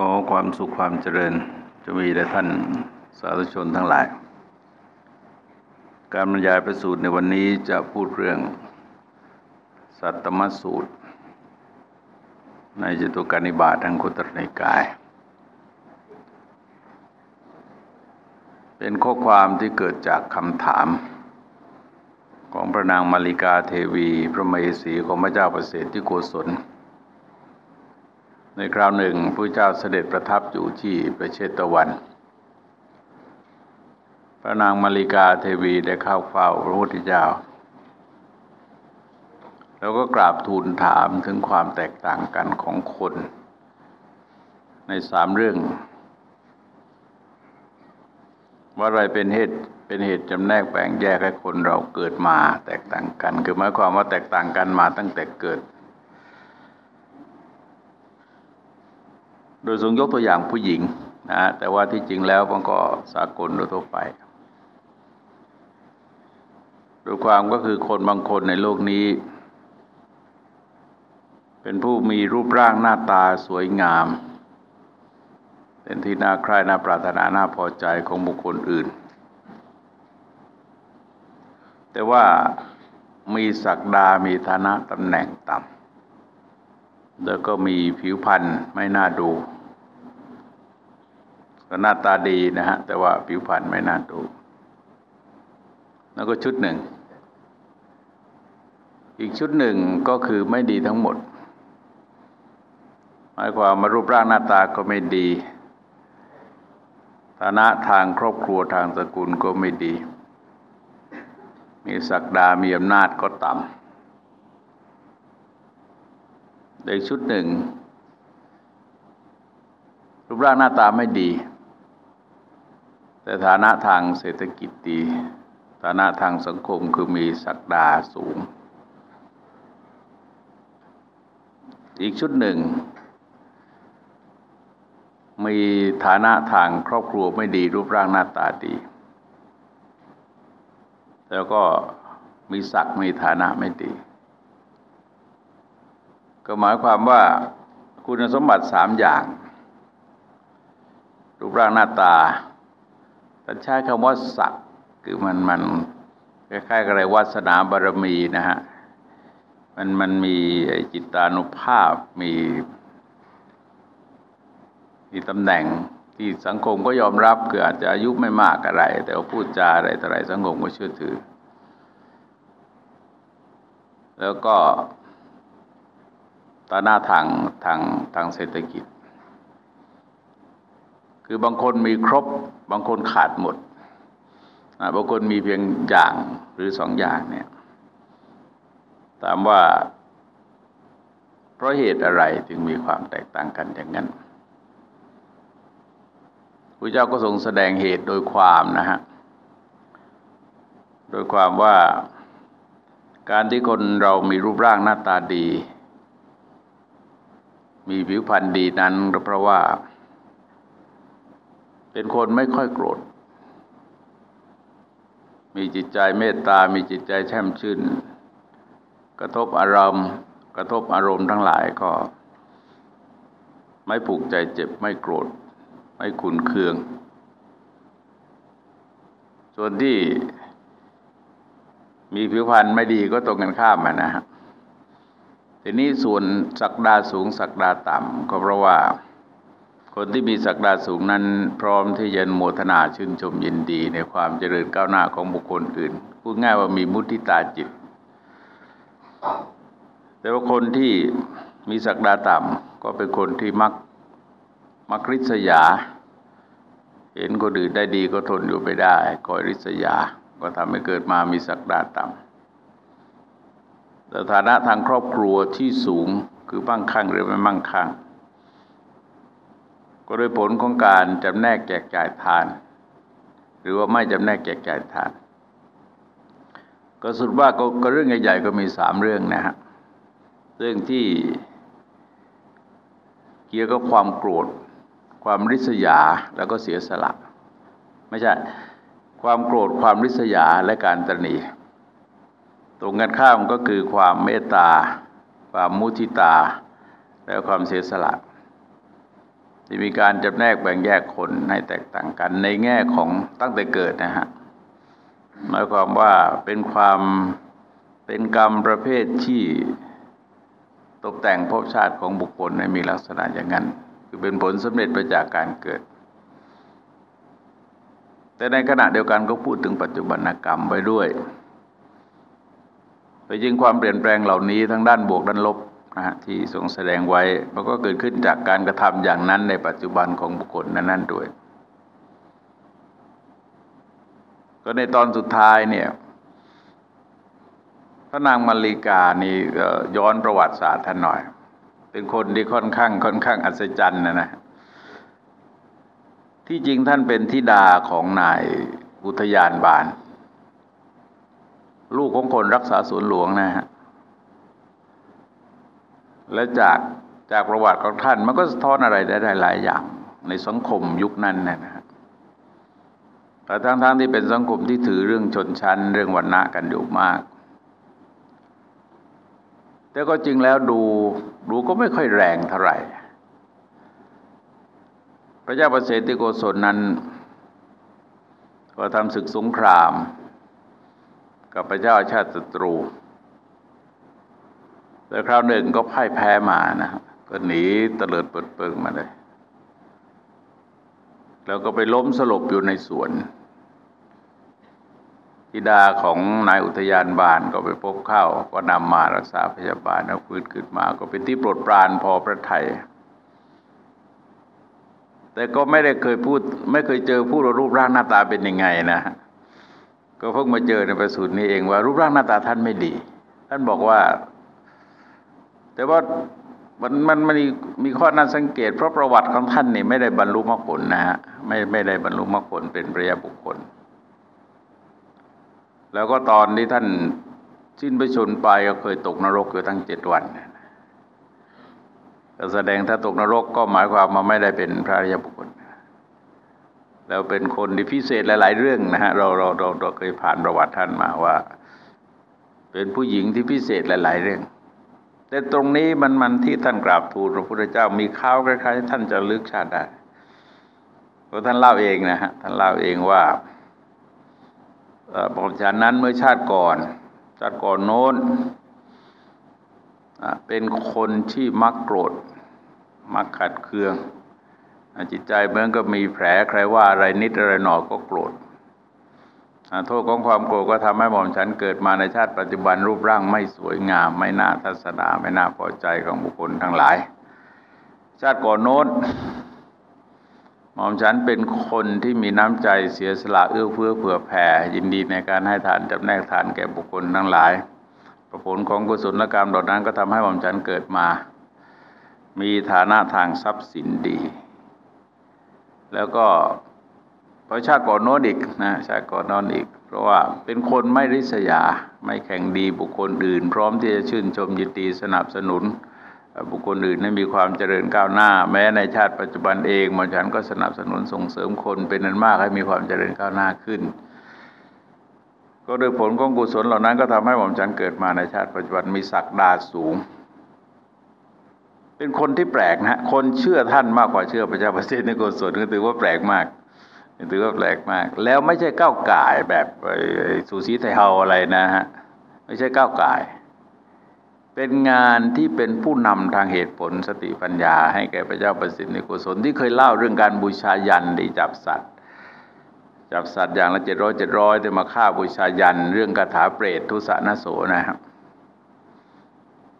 ขอความสุขความเจริญจะมีแด่ท่านสาธุชนทั้งหลาย การบรรยายประสูตรในวันนี้จะพูดเรื่อง สัตตมสูตร ในจตุการนิบาตทางคุตรในกาย เป็นข้อความที่เกิดจากคำถาม ของพระนางมาริกาเทวี พระมเหสีของพระเจ้าประเสริฐที่โกศล ในคราวหนึ่งพระเจ้าเสด็จประทับอยู่ที่ประเชตวัน พระนางมาริกาเทวีได้เข้าเฝ้าพระพุทธเจ้า แล้วก็กราบทูลถามถึงความแตกต่างกันของคน ในสามเรื่อง ว่าอะไรเป็นเหตุเป็นเหตุจำแนกแบ่งแยกให้คนเราเกิดมาแตกต่างกัน คือหมายความว่าแตกต่างกันมาตั้งแต่เกิด โดยทรงยกตัวอย่างผู้หญิงนะแต่ว่าที่จริงแล้วมันก็สากลโดยทั่วไปโดยความก็คือคนบางคนในโลกนี้ เป็นผู้มีรูปร่างหน้าตาสวยงาม เป็นที่น่าใคร่น่าปรารถนาน่าพอใจของบุคคลอื่น แต่ว่ามีศักดามีฐานะตำแหน่งต่ำแล้วก็มีผิวพรรณไม่น่าดู ก็หน้าตาดีนะฮะ แต่ว่าผิวพรรณไม่น่าดู แล้วก็ชุดหนึ่ง อีกชุดหนึ่งก็คือไม่ดีทั้งหมด หมายความมารูปร่างหน้าตาก็ไม่ดีฐานะทางครอบครัวทางสกุลก็ไม่ดี มีศักดามีอำนาจก็ต่ำอีกชุดหนึ่งรูปร่างหน้าตาไม่ดี แต่ฐานะทางเศรษฐกิจดีฐานะทางสังคมคือมีศักดาสูง อีกชุดหนึ่ง มีฐานะทางครอบครัวไม่ดีรูปร่างหน้าตาดี แล้วก็มีศักดิ์มีฐานะไม่ดี ก็หมายความว่าคุณสมบัติสามอย่าง รูปร่างหน้าตา ท่านใช้คำว่าสักคือมันมันคล้ายๆกับอะไรวาสนาบารมีนะฮะมันมันมีจิตานุภาพมีมีตำแหน่งที่สังคมก็ยอมรับคืออาจจะอายุไม่มากอะไร แต่ว่าพูดจาอะไรต่ไรสังคมก็เชื่อถือ แล้วก็ตาหน้าทางทางทางเศรษฐกิจ คือบางคนมีครบบางคนขาดหมดบางคนมีเพียงอย่างหรือสองอย่างเนี่ยถามว่า เพราะเหตุอะไรถึงมีความแตกต่างกันอย่างนั้นพระเจ้าก็ทรงแสดงเหตุโดยความนะฮะ โดยความว่าการที่คนเรามีรูปร่างหน้าตาดี มีผิวพรรณดีนั้นก็เพราะว่า เป็นคนไม่ค่อยโกรธ มีจิตใจเมตตา มีจิตใจแช่มชื่น กระทบอารมณ์ กระทบอารมณ์ทั้งหลายก็ ไม่ผูกใจเจ็บไม่โกรธ ไม่ขุนเคือง ส่วนที่มีผิวพรรณไม่ดีก็ตรงกันข้ามนะฮะทีนี้ส่วนสักดาสูงสักดาต่ำก็เพราะว่า คนที่มีศักดาสูงนั้นพร้อมที่จะโมทนาชื่นชมยินดีในความเจริญก้าวหน้าของบุคคลอื่น พูดง่ายว่ามีมุทิตาจิต แต่ว่าคนที่มีศักดาต่ำก็เป็นคนที่มักมักริษยา เห็นคนอื่นได้ดีก็ทนอยู่ไม่ได้คอยริษยา ก็ทำให้เกิดมามีศักดาต่ำแต่ฐานะทางครอบครัวที่สูงคือมั่งคั่งหรือไม่มั่งคั่ง ก็โดยผลของการจำแนกแจกจ่ายทาน หรือว่าไม่จำแนกแจกจ่ายทาน ก็สุดว่าก็เรื่องใหญ่ๆก็มีสามเรื่องนะฮะเรื่องที่เกี่ยวกับความโกรธ ความริษยาแล้วก็เสียสละ ไม่ใช่ ความโกรธความริษยาและการตนีตรงกันข้ามก็คือความเมตตา ความมุทิตา และความเสียสละ ที่มีการจำแนกแบ่งแยกคนให้แตกต่างกันในแง่ของตั้งแต่เกิดนะฮะหมายความว่าเป็นความเป็นกรรมประเภทที่ตกแต่งภพชาติของบุคคลให้มีลักษณะอย่างนั้น คือเป็นผลสำเร็จมาจากการเกิด แต่ในขณะเดียวกันก็พูดถึงปัจจุบันกรรมไว้ด้วยแต่ยิ่งความเปลี่ยนแปลงเหล่านี้ทั้งด้านบวกด้านลบ นะฮะที่ทรงแสดงไว้ มันก็เกิดขึ้นจากการกระทำอย่างนั้นในปัจจุบันของบุคคลนั้นๆด้วย ก็ในตอนสุดท้ายเนี่ยพระนางมาริกานี่ย้อนประวัติศาสตร์ท่านหน่อย เป็นคนที่ค่อนข้างค่อนข้างอัศจรรย์นะนะที่จริงท่านเป็นธิดาของนายอุทยานบาน ลูกของคนรักษาสวนหลวงนะฮะ และจากจากประวัติของท่าน มันก็สะท้อนอะไรได้หลายอย่างในสังคมยุคนั้นนะฮะแต่ทั้งๆทที่เป็นสังคมที่ถือเรื่องชนชั้น เรื่องวรรณะกันอยู่มาก แต่ก็จริงแล้วดูดูก็ไม่ค่อยแรงเท่าไหร่ พระเจ้าประเสริโกศลนั้น ก็ทำศึกสงคราม กับพระเจ้าชาติศัตรู แต่คราวหนึ่งก็พ่ายแพ้มานะก็หนีเตลิดเปิดเปิงมาเลย แล้วก็ไปล้มสลบอยู่ในสวนธิดาของนายอุทยานบานก็ไปพบเข้า ก็นำมารักษาพยาบาลแล้วฟื้นขึ้นมา ก็เป็นที่โปรดปรานพอพระไทย แต่ก็ไม่ได้เคยพูด ไม่เคยเจอผู้รูปร่างหน้าตาเป็นยังไงนะ ก็เพิ่งมาเจอในประสูตรนี้เองว่ารูปร่างหน้าตาท่านไม่ดี ท่านบอกว่า แต่ว่ามันมันมันมีข้อน่าสังเกต เพราะประวัติของท่านนี่ไม่ได้บรรลุมรรคผลนะฮะไม่ไม่ได้บรรลุมรรคผลเป็นพระยาบุคคล แล้วก็ตอนที่ท่านสิ้นประชนไปก็เคยตกนรกอยู่ตั้งเจ็ดวันแสดงถ้าตกนรกก็หมายความมาไม่ได้เป็นพระยาบุคคล แล้วเป็นคนที่พิเศษหลาย ๆ เรื่องนะฮะเราเราเราเราเคยผ่านประวัติท่านมาว่า เป็นผู้หญิงที่พิเศษหลาย ๆ เรื่อง แต่ตรงนี้มันมันที่ท่านกราบทูลพระพุทธเจ้ามีข้าวคล้ายๆท่านจะลึกชาติได้เพราะท่านเล่าเองนะฮะท่านเล่าเองว่าบอกฉันนั้นเมื่อชาติก่อน ชาติก่อนโน้นเป็นคนที่มักโกรธ มักขัดเคืองจิตใจเหมือนกับมีแผลใครว่าอะไรนิดอะไรหน่อก็โกรธ โทษของความโกรธก็ทำให้หม่อมฉันเกิดมาในชาติปัจจุบันรูปร่างไม่สวยงาม ไม่น่าทัศนาไม่น่าพอใจของบุคคลทั้งหลาย ชาติก่อนโน้นหม่อมฉันเป็นคนที่มีน้ำใจเสียสละเอื้อเฟื้อเผื่อแผ่ ยินดีในการให้ทานจำแนกทานแก่บุคคลทั้งหลายผลของกุศลกรรมเหล่านั้นก็ทำให้หม่อมฉันเกิดมา มีฐานะทางทรัพย์สินดี แล้วก็ พอชาติก่อนโน้นอีกนะชาติก่อนโน้นอีก เพราะว่าเป็นคนไม่ริษยา ไม่แข่งดีบุคคลอื่น พร้อมที่จะชื่นชมยินดีสนับสนุน บุคคลอื่นให้มีความเจริญก้าวหน้า แม้ในชาติปัจจุบันเองมนฉันก็สนับสนุนส่งเสริมคนเป็นนันมากให้มีความเจริญก้าวหน้าขึ้น ก็โดยผลของกุศลเหล่านั้นก็ทำให้หม่อมฉันเกิดมาในชาติปัจจุบันมีศักดาสูง เป็นคนที่แปลกนะคนเชื่อท่านมากกว่าเชื่อพระเจ้าประเสริฐในกุศลก็ถือว่าแปลกมาก ถือว่าแปลกมาก แล้วไม่ใช่ก้าวไก่แบบสูสีไทเฮาอะไรนะฮะ ไม่ใช่ก้าวไก่เป็นงานที่เป็นผู้นำทางเหตุผลสติปัญญา ให้แก่พระเจ้าประสิทธิ์ในกุศลที่เคยเล่าเรื่องการบูชายันที่จับสัตว์จับสัตว์อย่างละเจ็ดร้อยเจ็ดร้อยแต่มาฆ่าบูชายัน เรื่องคาถาเปรตทุสานโสนะครับ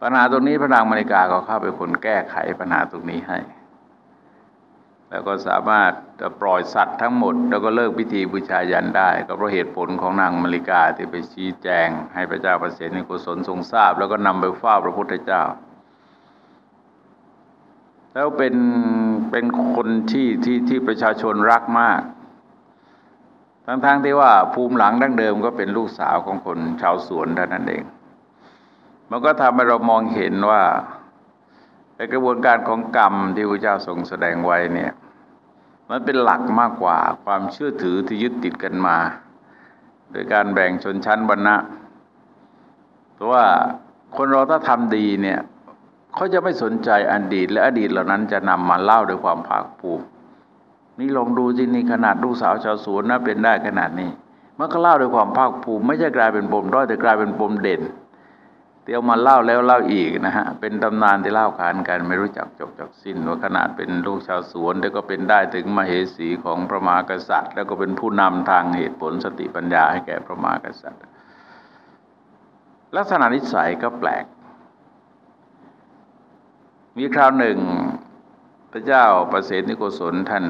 ปัญหาตรงนี้พระนางมณิกาก็เข้าไปคนแก้ไขปัญหาตรงนี้ให้ แล้วก็สามารถจะปล่อยสัตว์ทั้งหมด แล้วก็เลิกพิธีบูชายันได้ก็เพราะเหตุผลของนางมาริกาที่ไปชี้แจง ให้พระเจ้าประเสริฐในกุศลทรงทราบ แล้วก็นำไปเฝ้าพระพุทธเจ้า แล้วเป็นเป็นคนที่ที่ที่ประชาชนรักมาก ทั้งๆทที่ว่าภูมิหลังดั้งเดิมก็เป็นลูกสาวของคนชาวสวนเท่านั้นเอง มันก็ทำให้เรามองเห็นว่า ในกระบวนการของกรรมที่พระเจ้าทรงแสดงไว้เนี่ย มันเป็นหลักมากกว่าความเชื่อถือที่ยึดติดกันมา โดยการแบ่งชนชั้นวรรณะเพราะว่าคนเราถ้าทำดีเนี่ยเขาจะไม่สนใจอดีต และอดีตเหล่านั้นจะนำมาเล่าด้วยความภาคภูมินี่ลองดูสินี่ขนาดลูกสาวชาวสวนนะเป็นได้ขนาดนี้มันก็เล่าด้วยความภาคภูมิ ไม่ใช่กลายเป็นปมด้อยแต่กลายเป็นปมเด่น เดียวมาเล่าแล้วเล่าอีกนะฮะ เป็นตำนานที่เล่าขานกันไม่รู้จักจบจากสิ้นว่าขนาดเป็นลูกชาวสวนแต่ก็เป็นได้ถึงมเหสีของพระมหากษัตริย์ แล้วก็เป็นผู้นำทางเหตุผลสติปัญญาให้แก่พระมหากษัตริย์ ลักษณะนิสัยก็แปลก มีคราวหนึ่ง พระเจ้าประเสนิโกศลท่าน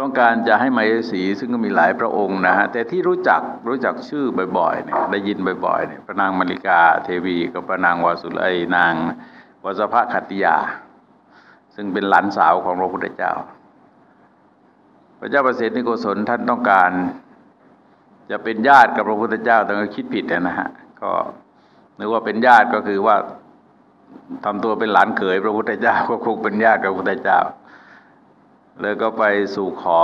ต้องการจะให้มาเอสีซึ่งก็มีหลายพระองค์นะฮะแต่ที่รู้จักรู้จักชื่อบ่อยๆเนี่ยได้ยินบ่อยๆเนี่ยพระนางมาริกาเทวีกับพระนางวาสุไลนางวสภะขัตติยา ซึ่งเป็นหลานสาวของพระพุทธเจ้า พระเจ้าประเสริฐนิโกศลท่านต้องการ จะเป็นญาติกับพระพุทธเจ้าแต่ก็คิดผิดนะฮะก็นึกว่าเป็นญาติก็คือว่าทำตัวเป็นหลานเขยพระพุทธเจ้าก็คงเป็นญาติกับพระพุทธเจ้า เลยก็ไปสู่ขอ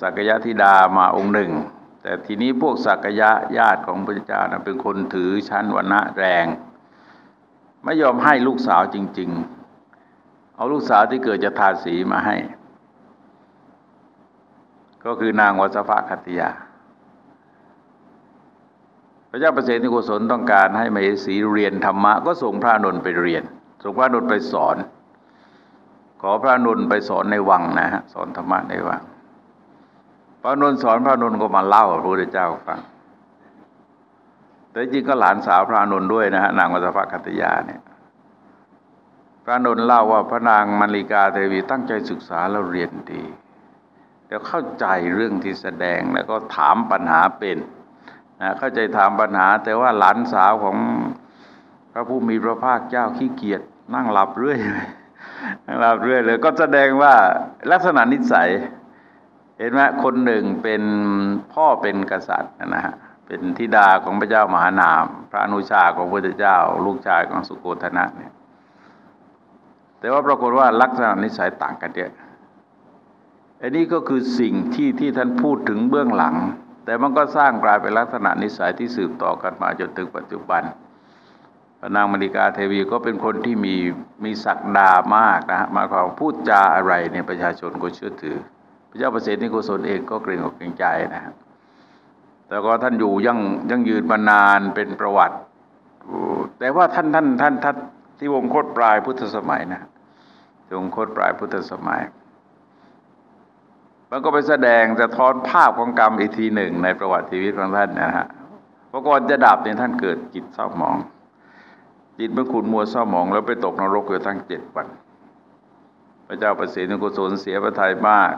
สักยะธิดามาองค์หนึ่ง แต่ทีนี้พวกสักยะญาติของพระเจ้านะเป็นคนถือชั้นวรรณะแรง ไม่ยอมให้ลูกสาวจริง ๆ เอาลูกสาวที่เกิดจะทาสีมาให้ ก็คือนางวัสภคติยา พระเจ้าประเสริฐโกศลต้องการให้มเหสีเรียนธรรมะ ก็ส่งพระนนท์ไปเรียน ส่งพระนนท์ไปสอน ขอพระนุนไปสอนในวังนะฮะสอนธรรมะในวังพระนุนสอนพระนุนก็มาเล่าพระพุทธเจ้าฟังแต่จริงก็หลานสาวพระนุนด้วยนะฮะนางวัสภคัตยาเนี่ยพระนุนเล่าว่าพระนางมาริกาเทวีตั้งใจศึกษาแล้วเรียนดีแล้วเข้าใจเรื่องที่แสดงแล้วก็ถามปัญหาเป็นนะเข้าใจถามปัญหา แต่ว่าหลานสาวของพระผู้มีพระภาคเจ้าขี้เกียจนั่งหลับเรื่อย เราเรื่อยเลย ก็แสดงว่าลักษณะนิสัย เห็นไหมคนหนึ่งเป็นพ่อเป็นกษัตริย์นะฮะเป็นธิดาของพระเจ้ามหานาม พระอนุชาของพระเจ้า ลูกชายของสุโกธนะเนี่ย แต่ว่าปรากฏว่าลักษณะนิสัยต่างกันเยอะอันนี้ก็คือสิ่งที่ที่ท่านพูดถึงเบื้องหลัง แต่มันก็สร้างกลายเป็นลักษณะนิสัยที่สืบต่อกันมาจนถึงปัจจุบัน พระนางมริกาเทวีก็เป็นคนที่มีมีศักดามากนะฮะมาความพูดจาอะไรเนี่ยประชาชนก็เชื่อถือ พระเจ้าประเสริฐนิโกศลเองก็เกรงอกเกรงใจนะฮะแต่ก็ท่านอยู่ยังยังยืนมานานเป็นประวัติ แต่ว่าท่านท่านท่านท่านที่วงโคตรปลายพุทธสมัยนะวงโคตรปลายพุทธสมัยมันก็ไปแสดงจะท้อนภาพของกรรมอีกทีหนึ่งในประวัติชีวิตของท่านนะฮะพอก่อนจะดับเนี่ยท่านเกิดจิตเศร้าหมอง จิตเมื่อขุนมัวเศร้าหมองแล้วไปตกนรกอยู่ทั้งเจ็ดวัน พระเจ้าประสิทธิกุศลเสียพระทัยมาก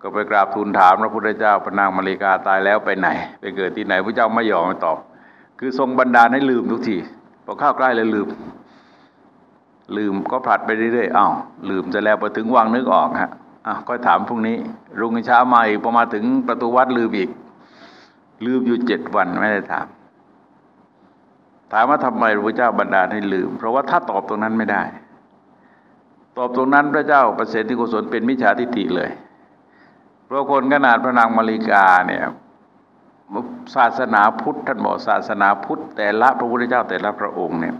ก็ไปกราบทูลถามพระพุทธเจ้าพระนางมาริกาตายแล้วไปไหน ไปเกิดที่ไหนพระเจ้าไม่ยอมตอบ คือทรงบันดาลให้ลืมทุกทีพอเข้าใกล้เลยลืม ลืมก็ผลัดไปเรื่อยๆอ้าวลืมจะแล้วพอถึงวังนึกออกฮะอะก็ถามพรุ่งนี้ รุ่งเช้ามาอีกพอมาถึงประตูวัดลืมอีก ลืมอยู่เจ็ดวันไม่ได้ถาม ถามว่าทำไมพระเจ้าบันดาลให้ลืม เพราะว่าถ้าตอบตรงนั้นไม่ได้ ตอบตรงนั้นพระเจ้าประเสริฐที่กุศลเป็นมิจฉาทิฏฐิเลย เพราะคนขนาดพระนางมาริกาเนี่ยศาสนาพุทธท่านบอกศาสนาพุทธ แต่ละพระพุทธเจ้าแต่ละพระองค์เนี่ย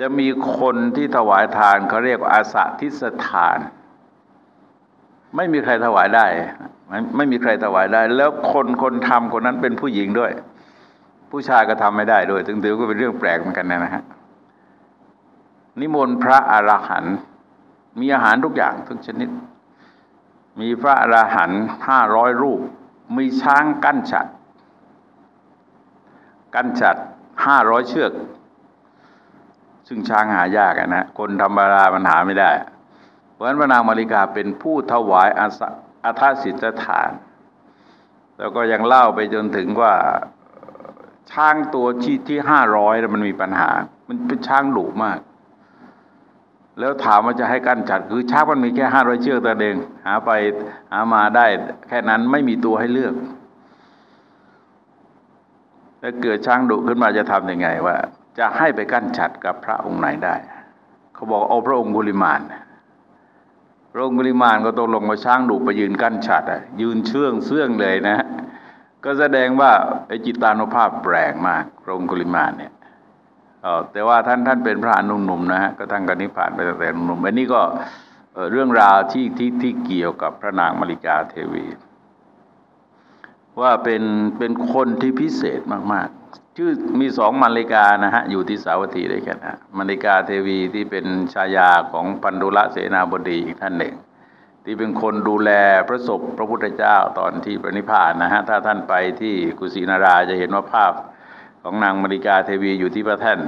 จะมีคนที่ถวายทานเขาเรียกอาสาทิสทาน ไม่มีใครถวายได้ไม่ไม่มีใครถวายได้ แล้วคนคนทำคนนั้นเป็นผู้หญิงด้วย ผู้ชายก็ทำไม่ได้ด้วยถึงถือก็เป็นเรื่องแปลกเหมือนกันนะฮะนิมนต์พระอรหันต์มีอาหารทุกอย่างทุกชนิด มีพระอรหันต์ห้าร้อยรูป มีช้างกั้นฉัด กั้นฉัดห้าร้อยเชือก ซึ่งช้างหายากนะคนธรรมดามันหาไม่ได้ เพราะฉะนั้นพระนางมาริกาเป็นผู้ถวายอาทาสิทธฐาน แล้วก็ยังเล่าไปจนถึงว่า ช้างตัวที่ที่ห้าร้อยมันมีปัญหา มันเป็นช้างหลูมาก แล้วถามว่าจะให้กั้นจัด คือช้างมันมีแค่ห้าร้อยเชือกแต่เองหาไปหามาได้ แค่นั้นไม่มีตัวให้เลือกถ้าเกิดช้างดุขึ้นมาจะทำยังไงว่า จะให้ไปกั้นฉัดกับพระองค์ไหนได้ เขาบอกเอาพระองค์กุลิมานพระองค์กุลิมานก็ต้องลงมาช้างดุไปยืนกั้นฉัดอะยืนเชื่องเสื่องเลยนะ ก็แสดงว่าไอจิตานุภาพแปลงมากพระองคุลิมาเนี่ยแต่ว่าท่านท่านเป็นพระนุ่มๆนนะฮะก็ท่านก็นิพพานไปตั้งแต่หนุ่มอันนี้ก็เรื่องราวที่ที่ที่เกี่ยวกับพระนางมาริกาเทวี ว่าเป็นเป็นคนที่พิเศษมากๆ ชื่อมีสองมาริกานะฮะอยู่ที่สาวัตถีด้วยกันนะมาริกาเทวีที่เป็นชายาของพันธุละเสนาบดีอีกท่านหนึ่ง ที่เป็นคนดูแลพระศพพระพุทธเจ้าตอนที่ปรินิพานนะฮะถ้าท่านไปที่กุสินาราจะเห็นว่าภาพของนางมาริกาเทวีอยู่ที่พระแท่น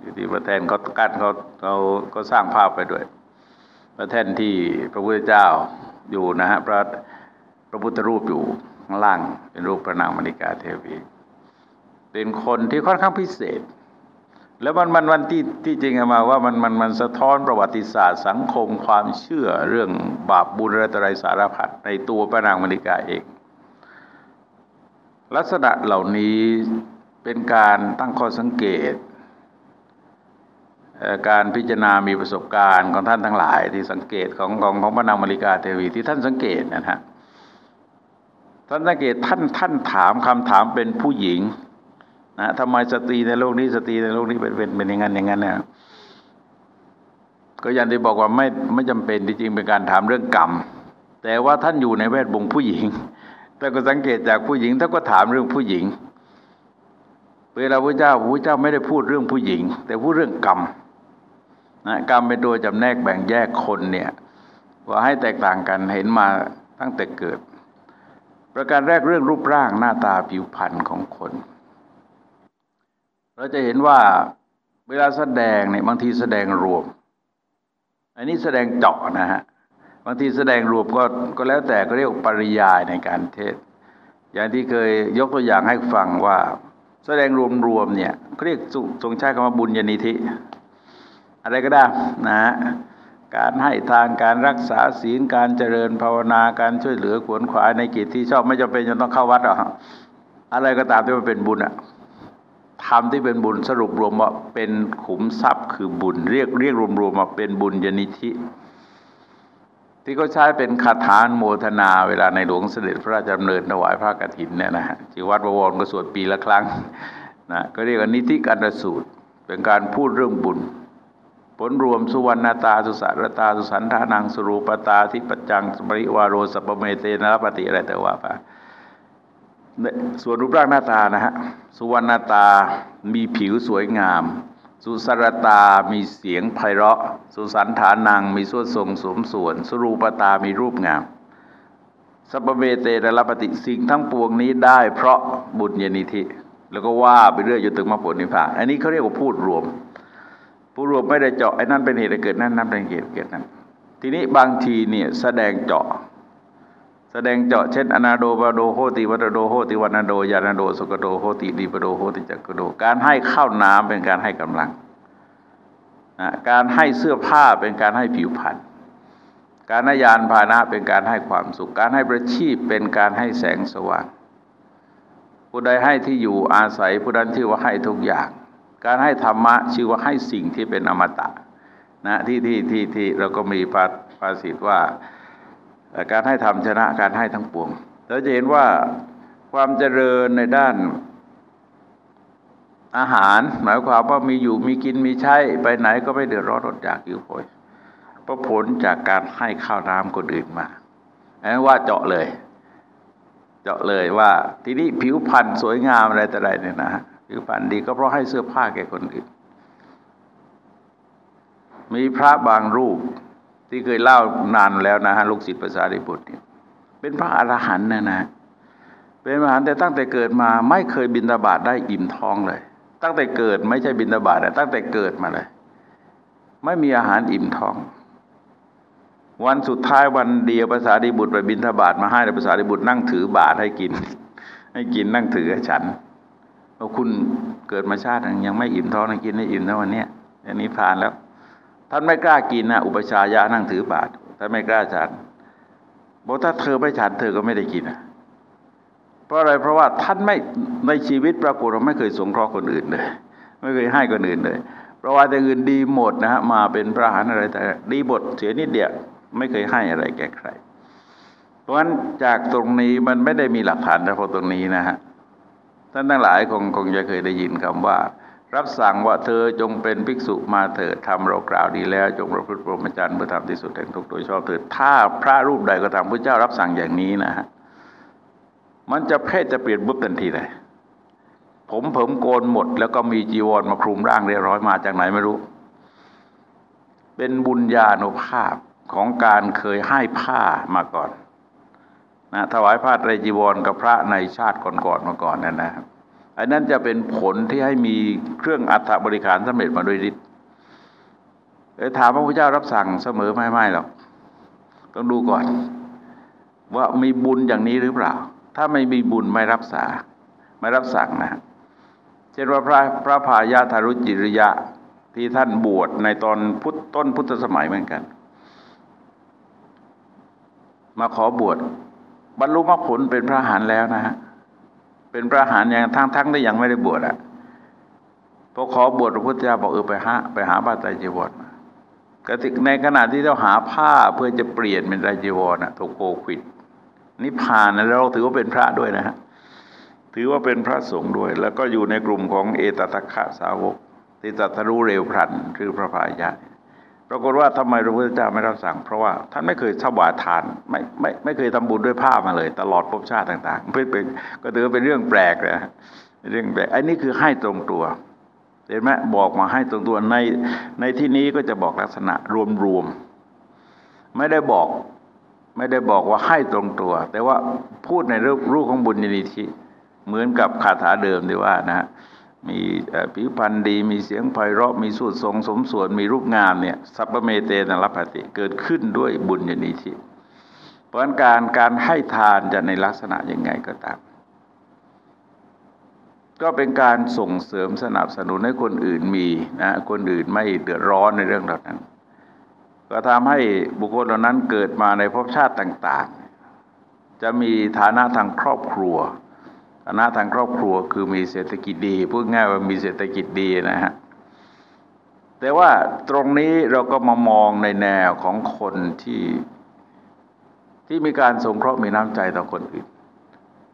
อยู่ที่พระแท่นเขากั้นเขาเขาก็สร้างภาพไปด้วย พระแท่นที่พระพุทธเจ้าอยู่นะฮะพระพระพุทธรูปอยู่ข้างล่างเป็นรูปพระนางมณิกาเทวี เป็นคนที่ค่อนข้างพิเศษ แล้วมันมันวันที่ที่จริงมาว่ามันมันมันสะท้อนประวัติศาสตร์สังคมความเชื่อเรื่องบาปบุญระตรสารพัดในตัวพระนางมณิกาเอง ลักษณะเหล่านี้เป็นการตั้งข้อสังเกต การพิจารณามีประสบการณ์ของท่านทั้งหลาย ที่สังเกตของของของพระนางมาริกาเทวีที่ท่านสังเกตนะฮะท่านสังเกตท่านท่านถามคำถามเป็นผู้หญิง นะทำไมสตรีในโลกนี้สตรีในโลกนี้เป็นเป็นเป็นอย่างนั้นอย่างนั้นนะก็อย่างที่บอกว่าไม่ไม่จำเป็นที่จริงเป็นการถามเรื่องกรรม แต่ว่าท่านอยู่ในแวดวงผู้หญิง แต่ก็สังเกตจากผู้หญิงท่านก็ถามเรื่องผู้หญิง เวลาพระเจ้าพระเจ้าไม่ได้พูดเรื่องผู้หญิง แต่พูดเรื่องกรรมนะกรรมเป็นตัวจำแนกแบ่งแยกคนเนี่ย ว่าให้แตกต่างกันเห็นมาตั้งแต่เกิด ประการแรกเรื่องรูปร่างหน้าตาผิวพรรณของคน เราจะเห็นว่าเวลาแสดงเนี่ยบางทีแสดงรวม อันนี้แสดงเจาะนะฮะบางทีแสดงรวมก็ก็แล้วแต่ก็เรียกปริยายในการเทศ อย่างที่เคยยกตัวอย่างให้ฟังว่า แสดงรวมๆเนี่ยเรียกทรงใช้คำว่าบุญญาณิธิ อะไรก็ได้นะการให้ทานการรักษาศีลการเจริญภาวนาการช่วยเหลือขวนขวายในกิจที่ชอบไม่จำเป็นจะต้องเข้าวัดหรอกอะไรก็ตามที่มันเป็นบุญอะ ทำที่เป็นบุญสรุปรวมว่าเป็นขุมทรัพย์คือบุญเรียกเรียกรวมๆมาเป็นบุญยนิธิ ที่เขาใช้เป็นคาถานโมทนาเวลาในหลวงเสด็จพระราชดำเนินถวายพระกฐินเนี่ยนะฮะที่วัดบวรก็สวดปีละครั้งนะก็เรียกว่านิธิการสูตร เป็นการพูดเรื่องบุญ ผลรวมสุวรรณตาสุสารตาสุสันธานังสรูปตาทิปจังสมริวารโรสปเมเตนรปฏิอะไรแต่ว่าไป ส่วนรูปร่างหน้าตานะฮะ สุวรรณตา มีผิวสวยงาม สุสรตา มีเสียงไพเราะ สุสันฐานัง มีส่วนทรงสมส่วนสรูปตา มีรูปงาม สัพเมเตนรปฏิสิ่งทั้งปวงนี้ได้เพราะบุญญาณิธิ แล้วก็ว่าไปเรื่อยจนถึงมรรคผลนิพพาน อันนี้เขาเรียกว่าพูดรวม ผู้รวมไม่ได้เจาะไอ้นั่นเป็นเหตุเกิดนั่นนั่นเป็นเหตุเกิดนั่นทีนี้บางทีเนี่ยแสดงเจาะ แสดงเจาะเช่นอนาโดบาโดโหติวัตโดโหติวันโดยานาโดสุกโดโหติดีปโดโหติจักโด การให้ข้าวน้ำเป็นการให้กำลังนะการให้เสื้อผ้าเป็นการให้ผิวพรรณการให้ยานพาหนะเป็นการให้ความสุข การให้ประชีพเป็นการให้แสงสว่างผู้ใดให้ที่อยู่อาศัยผู้นั้นชื่อว่าให้ทุกอย่าง การให้ธรรมะชื่อว่าให้สิ่งที่เป็นอมตะนะที่ที่ที่ที่เราก็มีภาภาษิตว่า การให้ธรรมชนะการให้ทั้งปวงเราจะเห็นว่าความเจริญในด้านอาหาร หมายความว่ามีอยู่มีกินมีใช้ไปไหนก็ไม่เดือดร้อนอดอยากอยู่โอยเพราะผลจากการให้ข้าวน้ำคนอื่นมาอันนั้นว่าเจาะเลย เจาะเลยว่าทีนี้ผิวพรรณสวยงามอะไรแต่ไรเนี่ยนะผิวพรรณดีก็เพราะให้เสื้อผ้าแก่คนอื่น มีพระบางรูป ที่เคยเล่านานแล้วนะฮะลูกศิษย์ภาษาดิบุตรเนี่ยเป็นพระอรหันต์นะนะ เป็นพระอรหันต์แต่ตั้งแต่เกิดมาไม่เคยบินตาบาตได้อิ่มท้องเลย ตั้งแต่เกิดไม่ใช่บินตาบาตแต่ตั้งแต่เกิดมาเลย ไม่มีอาหารอิ่มท้อง วันสุดท้ายวันเดียวภาษาดิบุตรไปบินทบาทมาให้ภาษาดิบุตรนั่งถือบาทให้กิน ให้กินนั่งถือฉันว่าคุณเกิดมาชาติยังไม่อิ่มท้องนะกินได้อิ่มนะวันนี้อันนี้ผ่านแล้ว ท่านไม่กล้ากินนะอุปชายะนั่งถือบาตรท่านไม่กล้าฉันบอกถ้าเธอไม่ฉันเธอก็ไม่ได้กินนะเพราะอะไรเพราะว่าท่านไม่ในชีวิตปรากฏเราไม่เคยสงเคราะห์คนอื่นเลย ไม่เคยให้คนอื่นเลย เพราะว่าแต่อื่นดีหมดนะฮะมาเป็นพระหานอะไรแต่ดีหมดเสียนิดเดียวไม่เคยให้อะไรแก่ใคร เพราะฉะนั้นจากตรงนี้มันไม่ได้มีหลักฐานเฉพาะตรงนี้นะฮะท่านทั้งหลายคงคงจะเคยได้ยินคำว่า รับสั่งว่าเธอจงเป็นภิกษุมาเถิดทำเรากล่าวดีแล้ว จงประพฤติพรหมจรรย์เพื่อทำที่สุดแห่งทุกโดยชอบเถิดถ้าพระรูปใดก็ทำพระเจ้ารับสั่งอย่างนี้นะฮะมันจะเพศจะเปลี่ยนบุบทันทีเลยผมผมโกนหมด แล้วก็มีจีวรมาคลุมร่างเรียบร้อยมาจากไหนไม่รู้ เป็นบุญญาณุภาพของการเคยให้ผ้ามาก่อนนะถวายผ้าไตรจีวรกับพระในชาติก่อนๆมาก่อนนั่นนะครับ อันนั้นจะเป็นผลที่ให้มีเครื่องอัฐบริการสำเร็จมาโดยฤทธิ์ถามพระพุทธเจ้ารับสั่งเสมอไม่ไม่หรอกต้องดูก่อน ว่ามีบุญอย่างนี้หรือเปล่า ถ้าไม่มีบุญไม่รับสาไม่รับสั่งนะเช่นว่าพระพระพายาธารุจิริยะที่ท่านบวชในตอนพุทธต้นพุทธสมัยเหมือนกัน มาขอบวชบรรลุมรรคผลเป็นพระหานแล้วนะฮะ เป็นพระหานอย่างทั้งทั้งที่ยังไม่ได้บวชอะพอขอบวชพระพุทธเจ้าบอกเออไปหาไปหาผ้าไตรจีวรกติในขณะที่เราหาผ้าเพื่อจะเปลี่ยนเป็นไตรจีวรนะถูกโกขิดนิพพานนะเราถือว่าเป็นพระด้วยนะฮะถือว่าเป็นพระสงฆ์ด้วย แล้วก็อยู่ในกลุ่มของเอตตะคะสาวกที่ตัตรู้เร็วพลันคือพระพายะ ปรากฏว่าทำไมพระพุทธเจ้าไม่รับสั่ง เพราะว่าท่านไม่เคยถวายทานไม่ไม่ไม่เคยทำบุญด้วยผ้ามาเลย ตลอดภพชาติต่างๆเป็นเป็นก็ถือเป็นเรื่องแปลกนะเรื่องแปลกอันนี้คือให้ตรงตัวเห็นไหมบอกมาให้ตรงตัวในในที่นี้ก็จะบอกลักษณะรวมๆไม่ได้บอก ไม่ได้บอกว่าให้ตรงตัว แต่ว่าพูดในรูปรูปของบุญญาณิธิเหมือนกับคาถาเดิมที่ว่านะฮะ มีผิวพรรณดี มีเสียงไพเราะมีสูตรทรงสมส่วนมีรูปงามเนี่ยสัพพเมเตนรับปฏิเกิดขึ้นด้วยบุญญาณิธิเพราะการการให้ทานจะในลักษณะยังไงก็ตาม ก็เป็นการส่งเสริมสนับสนุนให้คนอื่นมีนะคนอื่นไม่เดือดร้อนในเรื่องเหล่านั้น ก็ทำให้บุคคลเหล่านั้นเกิดมาในภพชาติต่าง ๆ จะมีฐานะทางครอบครัว ฐานะทางครอบครัวคือมีเศรษฐกิจดีพูดง่ายว่ามีเศรษฐกิจดีนะฮะแต่ว่าตรงนี้เราก็มามองในแนวของคนที่ที่มีการสงเคราะห์มีน้ำใจต่อคนอื่น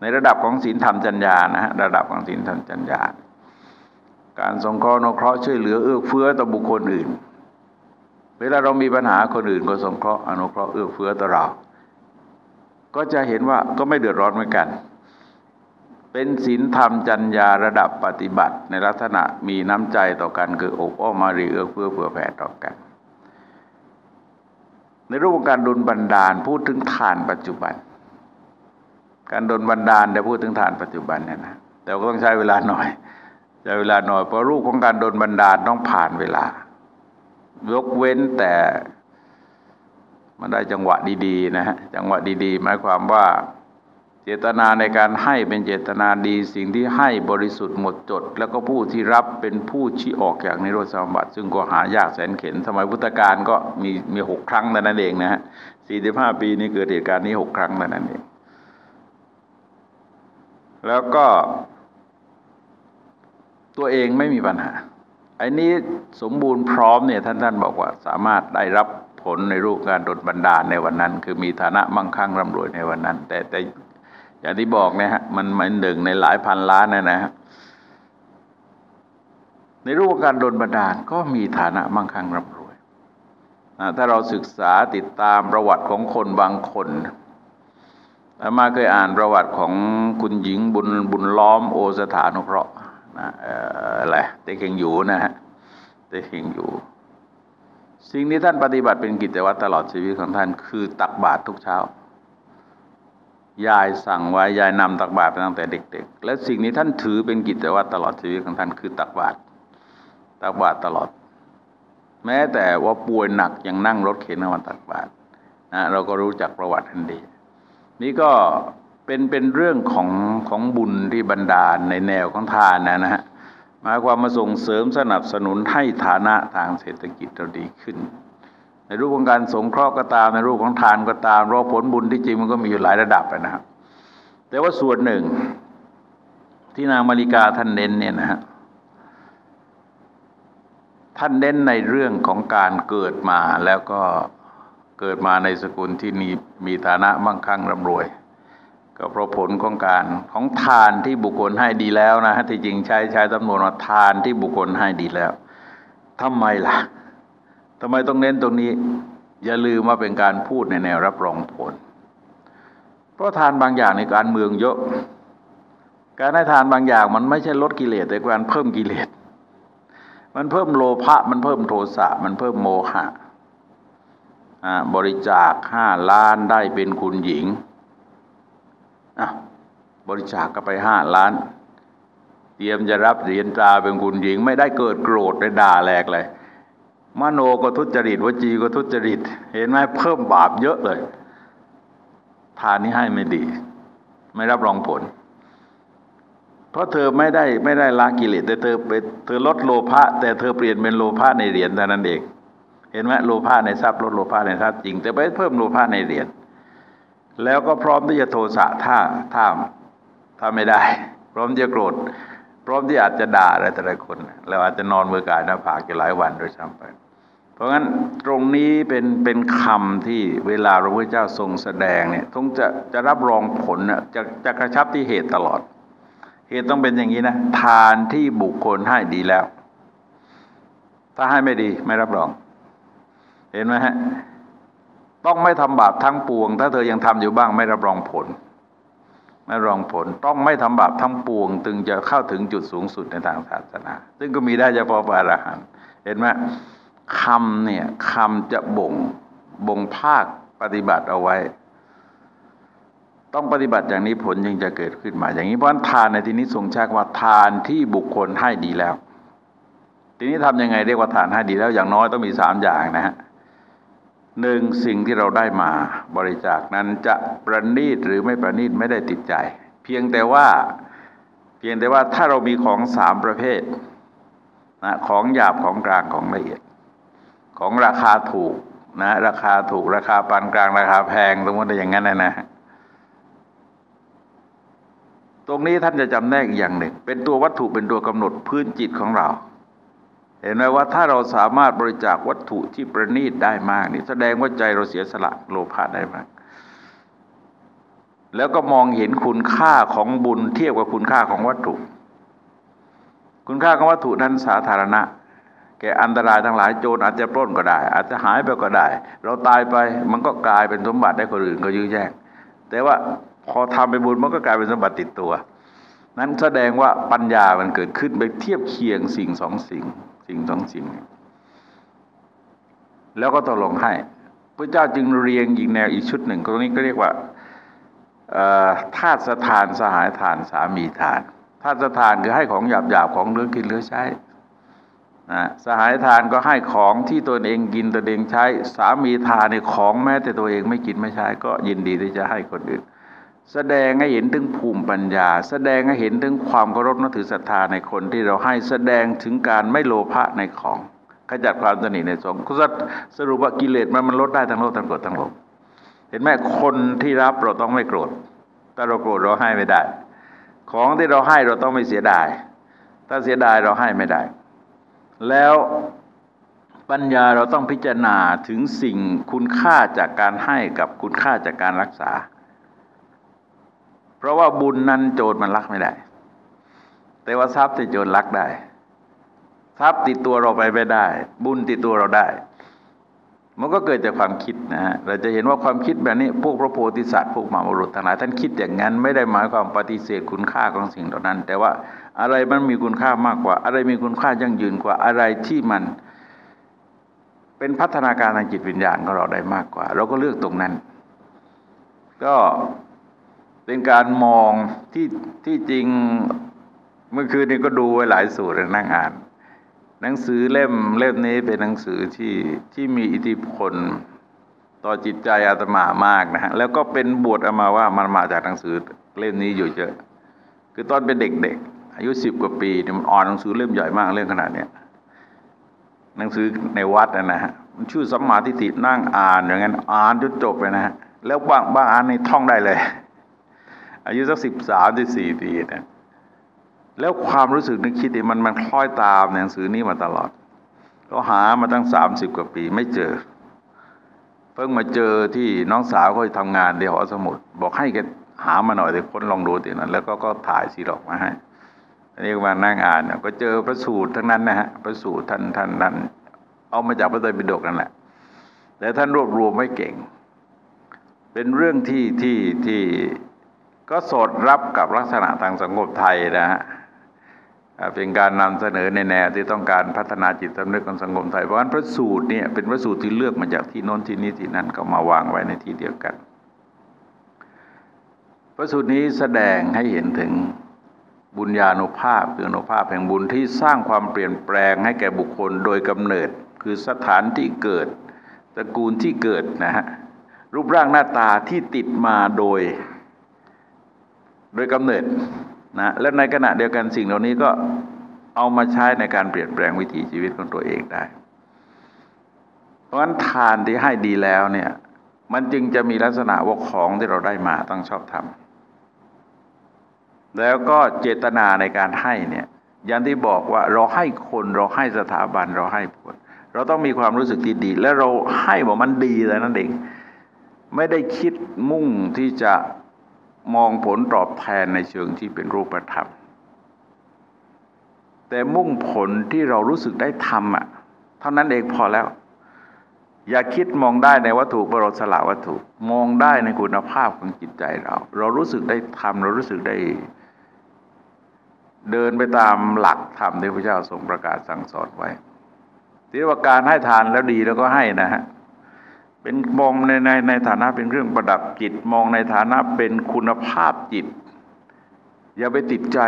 ในระดับของศีลธรรมจัญญานะฮะระดับของศีลธรรมจัญญา การสงเคราะห์นเคราะห์ช่วยเหลือเอื้อเฟื้อต่อบุคคลอื่น เวลาเรามีปัญหาคนอื่นก็สงเคราะห์อนุเคราะห์เอื้อเฟื้อต่อเรา ก็จะเห็นว่าก็ไม่เดือดร้อนเหมือนกัน เป็นศีลธรรมจัญญาระดับปฏิบัติ ในลักษณะมีน้ำใจต่อกันคืออกอ้อมารีเอื้อเฟื้อเผื่อแผ่ต่อกัน ในรูปของการดลบันดาลพูดถึงฐานปัจจุบัน การดลบันดาลแต่พูดถึงฐานปัจจุบันเนี่ยนะแต่ก็ต้องใช้เวลาหน่อยใช้เวลาหน่อยเพราะรูปของการดลบันดาลต้องผ่านเวลายกเว้นแต่มันได้จังหวะดีๆนะฮะจังหวะดีๆ หมายความว่า เจตนาในการให้เป็นเจตนาดี สิ่งที่ให้บริสุทธิ์หมดจด แล้วก็ผู้ที่รับเป็นผู้ชี้ออกจากนิโรธสมบัติ ซึ่งก็หายากแสนเข็น สมัยพุทธกาลก็มีมีหกครั้งแต่นั้นเองนะฮะสี่สิบห้าปีนี้เกิดเหตุการณ์นี้หกครั้งแต่นั้นเอง แล้วก็ตัวเองไม่มีปัญหาไอ้นี้สมบูรณ์พร้อมเนี่ยท่านท่านบอกว่า สามารถได้รับผลในรูปการดลบันดาลในวันนั้น คือมีฐานะมั่งคั่งร่ำรวยในวันนั้น แต่แต่ อย่างที่บอกนะฮะมันมันหนึ่งในหลายพันล้านนะนะฮะในรูปการโดนบันดาลก็มีฐานะมั่งคั่งร่ำรวยนะถ้าเราศึกษาติดตามประวัติของคนบางคนอามาเคยอ่านประวัติของคุณหญิงบุญบุญล้อมโอสถานุเคราะห์นะอะไรเตเข่งอยู่นะฮะเตเข่งอยู่ สิ่งที่ท่านปฏิบัติเป็นกิจวัตรตลอดชีวิตของท่านคือตักบาตรทุกเช้า ยายสั่งไว้ยายนำตักบาตรตั้งแต่เด็ก ๆ และสิ่งนี้ท่านถือเป็นกิจวัตรตลอดชีวิตของท่านคือตักบาตรตักบาตรตลอด แม้แต่ว่าป่วยหนักยังนั่งรถเข็นมาตักบาตรนะเราก็รู้จักประวัติท่านดี นี่ก็เป็นเป็นเรื่องของของบุญที่บรรดาลในแนวของทานนะนะฮะหมายความมาส่งเสริมสนับสนุนให้ฐานะทางเศรษฐกิจเราดีขึ้น ในรูปของการสงเคราะห์ก็ตาม ในรูปของทานก็ตามรอผลบุญที่จริงมันก็มีอยู่หลายระดับนะครับ แต่ว่าส่วนหนึ่งที่นางมาริกาท่านเน้นเนี่ยนะฮะท่านเน้นในเรื่องของการเกิดมาแล้วก็เกิดมาในสกุลที่มีมีฐานะมั่งคั่งร่ำรวย ก็เพราะผลของการของทานที่บุคคลให้ดีแล้วนะที่จริงใช้ใช้จำนวนว่าทานที่บุคคลให้ดีแล้วทำไมล่ะ ทำไมต้องเน้นตรงนี้ อย่าลืมว่าเป็นการพูดในแนวรับรองผล เพราะทานบางอย่างในการเมืองเยอะ การให้ทานบางอย่างมันไม่ใช่ลดกิเลสแต่การเพิ่มกิเลส มันเพิ่มโลภะมันเพิ่มโทสะมันเพิ่มโมหะบริจาคห้าล้านได้เป็นคุณหญิงบริจาคก็ไปห้าล้าน เตรียมจะรับเหรียญตราเป็นคุณหญิง ไม่ได้เกิดโกรธได้ด่าแหลกเลย มโนก็ทุจริตวจีก็ทุจริต เห็นไหมเพิ่มบาปเยอะเลย ทานนี้ให้ไม่ดี ไม่รับรองผล เพราะเธอไม่ได้ไม่ได้ละกิเลสแต่เธอไปเธอลดโลภะแต่เธอเปลี่ยนเป็นโลภะในเหรียญเท่านั้นเอง เห็นไหมโลภะในทรัพย์ลดโลภะในทรัพย์จริง แต่ไปเพิ่มโลภะในเหรียญแล้วก็พร้อมที่จะโทสะถ้าถ้าถ้าไม่ได้ พร้อมที่จะโกรธพร้อมที่อาจจะด่าอะไรแต่ละคน แล้วอาจจะนอนมือกายหน้าผากอยู่หลายวันโดยซ้ำไป เพราะงั้นตรงนี้เป็นเป็นคำที่เวลาพระพุทธเจ้าทรงแสดงเนี่ยทงจะจะรับรองผลน่ะจะจะกระชับที่เหตุตลอด เหตุต้องเป็นอย่างนี้นะทานที่บุคคลให้ดีแล้ว ถ้าให้ไม่ดีไม่รับรอง เห็นไหมฮะต้องไม่ทำบาปทั้งปวง ถ้าเธอยังทำอยู่บ้างไม่รับรองผลไม่รองผลต้องไม่ทำบาปทั้งปวง จึงจะเข้าถึงจุดสูงสุดในทางศาสนา ซึ่งก็มีได้เฉพาะพระอรหันต์เห็นไหม คำเนี่ยคำจะบ่งบ่งภาคปฏิบัติเอาไว้ ต้องปฏิบัติอย่างนี้ผลยังจะเกิดขึ้นมา อย่างนี้เพราะทานในที่นี้ทรงแชกว่าทานที่บุคคลให้ดีแล้ว ทีนี้ทำยังไงเรียกว่าทานให้ดีแล้ว อย่างน้อยต้องมีสามอย่างนะฮะหนึ่งสิ่งที่เราได้มาบริจาคนั้นจะประณีตหรือไม่ประณีตไม่ได้ติดใจ เพียงแต่ว่าเพียงแต่ว่าถ้าเรามีของสามประเภทนะของหยาบของกลางของละเอียด ของราคาถูกนะราคาถูกราคาปานกลางราคาแพงสมมติอย่างนั้นนะนะตรงนี้ท่านจะจำแนกอย่างหนึ่ง เป็นตัววัตถุเป็นตัวกำหนดพื้นจิตของเรา เห็นไหมว่าถ้าเราสามารถบริจาควัตถุที่ประณีตได้มาก นี่แสดงว่าใจเราเสียสละโลภะได้มาก แล้วก็มองเห็นคุณค่าของบุญเทียบกับคุณค่าของวัตถุ คุณค่าของวัตถุนั้นสาธารณะ แก่อันตรายทั้งหลายโจรอาจจะปล้นก็ได้ อาจจะหายไปก็ได้ เราตายไปมันก็กลายเป็นสมบัติได้คนอื่นก็ยื้อแย่งแต่ว่าพอทำไปบุญมันก็กลายเป็นสมบัติติดตัว นั้นแสดงว่าปัญญามันเกิดขึ้นไปเทียบเคียงสิ่งสองสิ่ง สิ่งสองสิ่ง แล้วก็ตกลงให้พระเจ้าจึงเรียงอีกแนวอีกชุดหนึ่งตรงนี้ก็เรียกว่าธาตุสถานสหายทานสามีทานธาตุสถานคือให้ของหยาบหยาบของเลือกินเลือใช้ นะสหายทานก็ให้ของที่ตัวเองกินตัวเองใช้สามีทานในของแม้แต่ตัวเองไม่กินไม่ใช้ก็ยินดีที่จะให้คนอื่น แสดงให้เห็นถึงภูมิปัญญา แสดงให้เห็นถึงความเคารพนับถือศรัทธาในคนที่เราให้แสดงถึงการไม่โลภะในของขจัดความสนิทในสงฆ์สรุปว่ากิเลสมันมันลดได้ทั้งโลกทั้งโกรธทั้งโลกเห็นไหมคนที่รับเราต้องไม่โกรธถ้าเราโกรธเราให้ไม่ได้ ของที่เราให้เราต้องไม่เสียดาย ถ้าเสียดายเราให้ไม่ได้ แล้วปัญญาเราต้องพิจารณาถึงสิ่งคุณค่าจากการให้กับคุณค่าจากการรักษา เพราะว่าบุญนั้นโจรมันรักไม่ได้ แต่ว่าทรัพย์ที่โจรรักได้ ทรัพย์ติดตัวเราไปไม่ได้ บุญติดตัวเราได้ มันก็เกิดจากความคิดนะฮะเราจะเห็นว่าความคิดแบบนี้พวกพระโพธิสัตว์พวกมหาบุรุษทั้งหลายท่านคิดอย่างนั้นไม่ได้หมายความปฏิเสธคุณค่าของสิ่งเหล่านั้น แต่ว่าอะไรมันมีคุณค่ามากกว่า อะไรมีคุณค่ายั่งยืนกว่าอะไรที่มัน เป็นพัฒนาการทางจิตวิญญาณของเราได้มากกว่า เราก็เลือกตรงนั้น ก็เป็นการมองที่ที่จริงเมื่อคืนนี้ก็ดูไว้หลายสูตรนั่งอ่าน หนังสือเล่มเล่มนี้เป็นหนังสือที่ที่มีอิทธิพลต่อจิตใจอาตมามากนะฮะแล้วก็เป็นบทอามาว่ามันมาจากหนังสือเล่มนี้อยู่เยอะ คือตอนเป็นเด็กๆอายุสิบกว่าปีเนี่ยมันอ่านหนังสือเล่มใหญ่มากเรื่องขนาดเนี้ยหนังสือในวัดนะฮะมันชื่อสัมมาทิฏฐินั่งอ่านอย่างนั้นอ่านจนจบไปนะฮะแล้วบางบางอ่านในท่องได้เลย อายุสักสิบสามสิบสี่ปีนะ แล้วความรู้สึกนึกคิดมันมันคล้อยตามหนังสือนี้มาตลอด ก็หามาตั้งสามสิบกว่าปีไม่เจอ เพิ่งมาเจอที่น้องสาวเขาทำงานที่หอสมุด บอกให้แกหามาหน่อยแต่คนลองดูตีนั้นแล้วก็ก็ถ่ายสีดอกมาให้อันนี้มานั่งอ่านก็เจอพระสูตรทั้งนั้นนะฮะพระสูตรท่านท่านนั้น เอามาจากพระไตรปิฎกนั่นแหละแต่ท่านรวบรวมไม่เก่ง เป็นเรื่องที่ที่ที่ก็สอดรับกับลักษณะทางสังคมไทยนะฮะ เป็นการนำเสนอในแนวที่ต้องการพัฒนาจิตสำนึกของสังคมไทยเพราะฉะนั้นพระสูตรเนี่ยเป็นพระสูตรที่เลือกมาจากที่โน้นที่นี้ที่นั่นก็มาวางไว้ในที่เดียวกัน พระสูตรนี้แสดงให้เห็นถึงบุญญาณุภาพคืออนุภาพแห่งบุญที่สร้างความเปลี่ยนแปลงให้แก่บุคคลโดยกำเนิด คือสถานที่เกิดตระกูลที่เกิดนะฮะรูปร่างหน้าตาที่ติดมาโดย โดยกำเนิด นะและในขณะเดียวกันสิ่งเหล่านี้ก็เอามาใช้ในการเปลี่ยนแปลงวิถีชีวิตของตัวเองได้ เพราะฉะนั้นทานที่ให้ดีแล้วเนี่ยมันจึงจะมีลักษณะว่าของที่เราได้มาต้องชอบทำแล้วก็เจตนาในการให้เนี่ยอย่างที่บอกว่าเราให้คนเราให้สถาบันเราให้ผลเราต้องมีความรู้สึกที่ดี และเราให้บอกมันดีแล้วนั่นเอง ไม่ได้คิดมุ่งที่จะ มองผลตอบแทนในเชิงที่เป็นรูปธรรม แต่มุ่งผลที่เรารู้สึกได้ทำอะเท่านั้นเองพอแล้ว อย่าคิดมองได้ในวัตถุปรสละวัตถุ มองได้ในคุณภาพของจิตใจเรา เรารู้สึกได้ทำเรารู้สึกได้เดินไปตามหลักธรรมที่พระเจ้าทรงประกาศสั่งสอนไว้ที่ว่าการให้ทานแล้วดีแล้วก็ให้นะฮะ เป็นมองในในในฐานะเป็นเครื่องประดับจิต มองในฐานะเป็นคุณภาพจิต อย่าไปติดใจ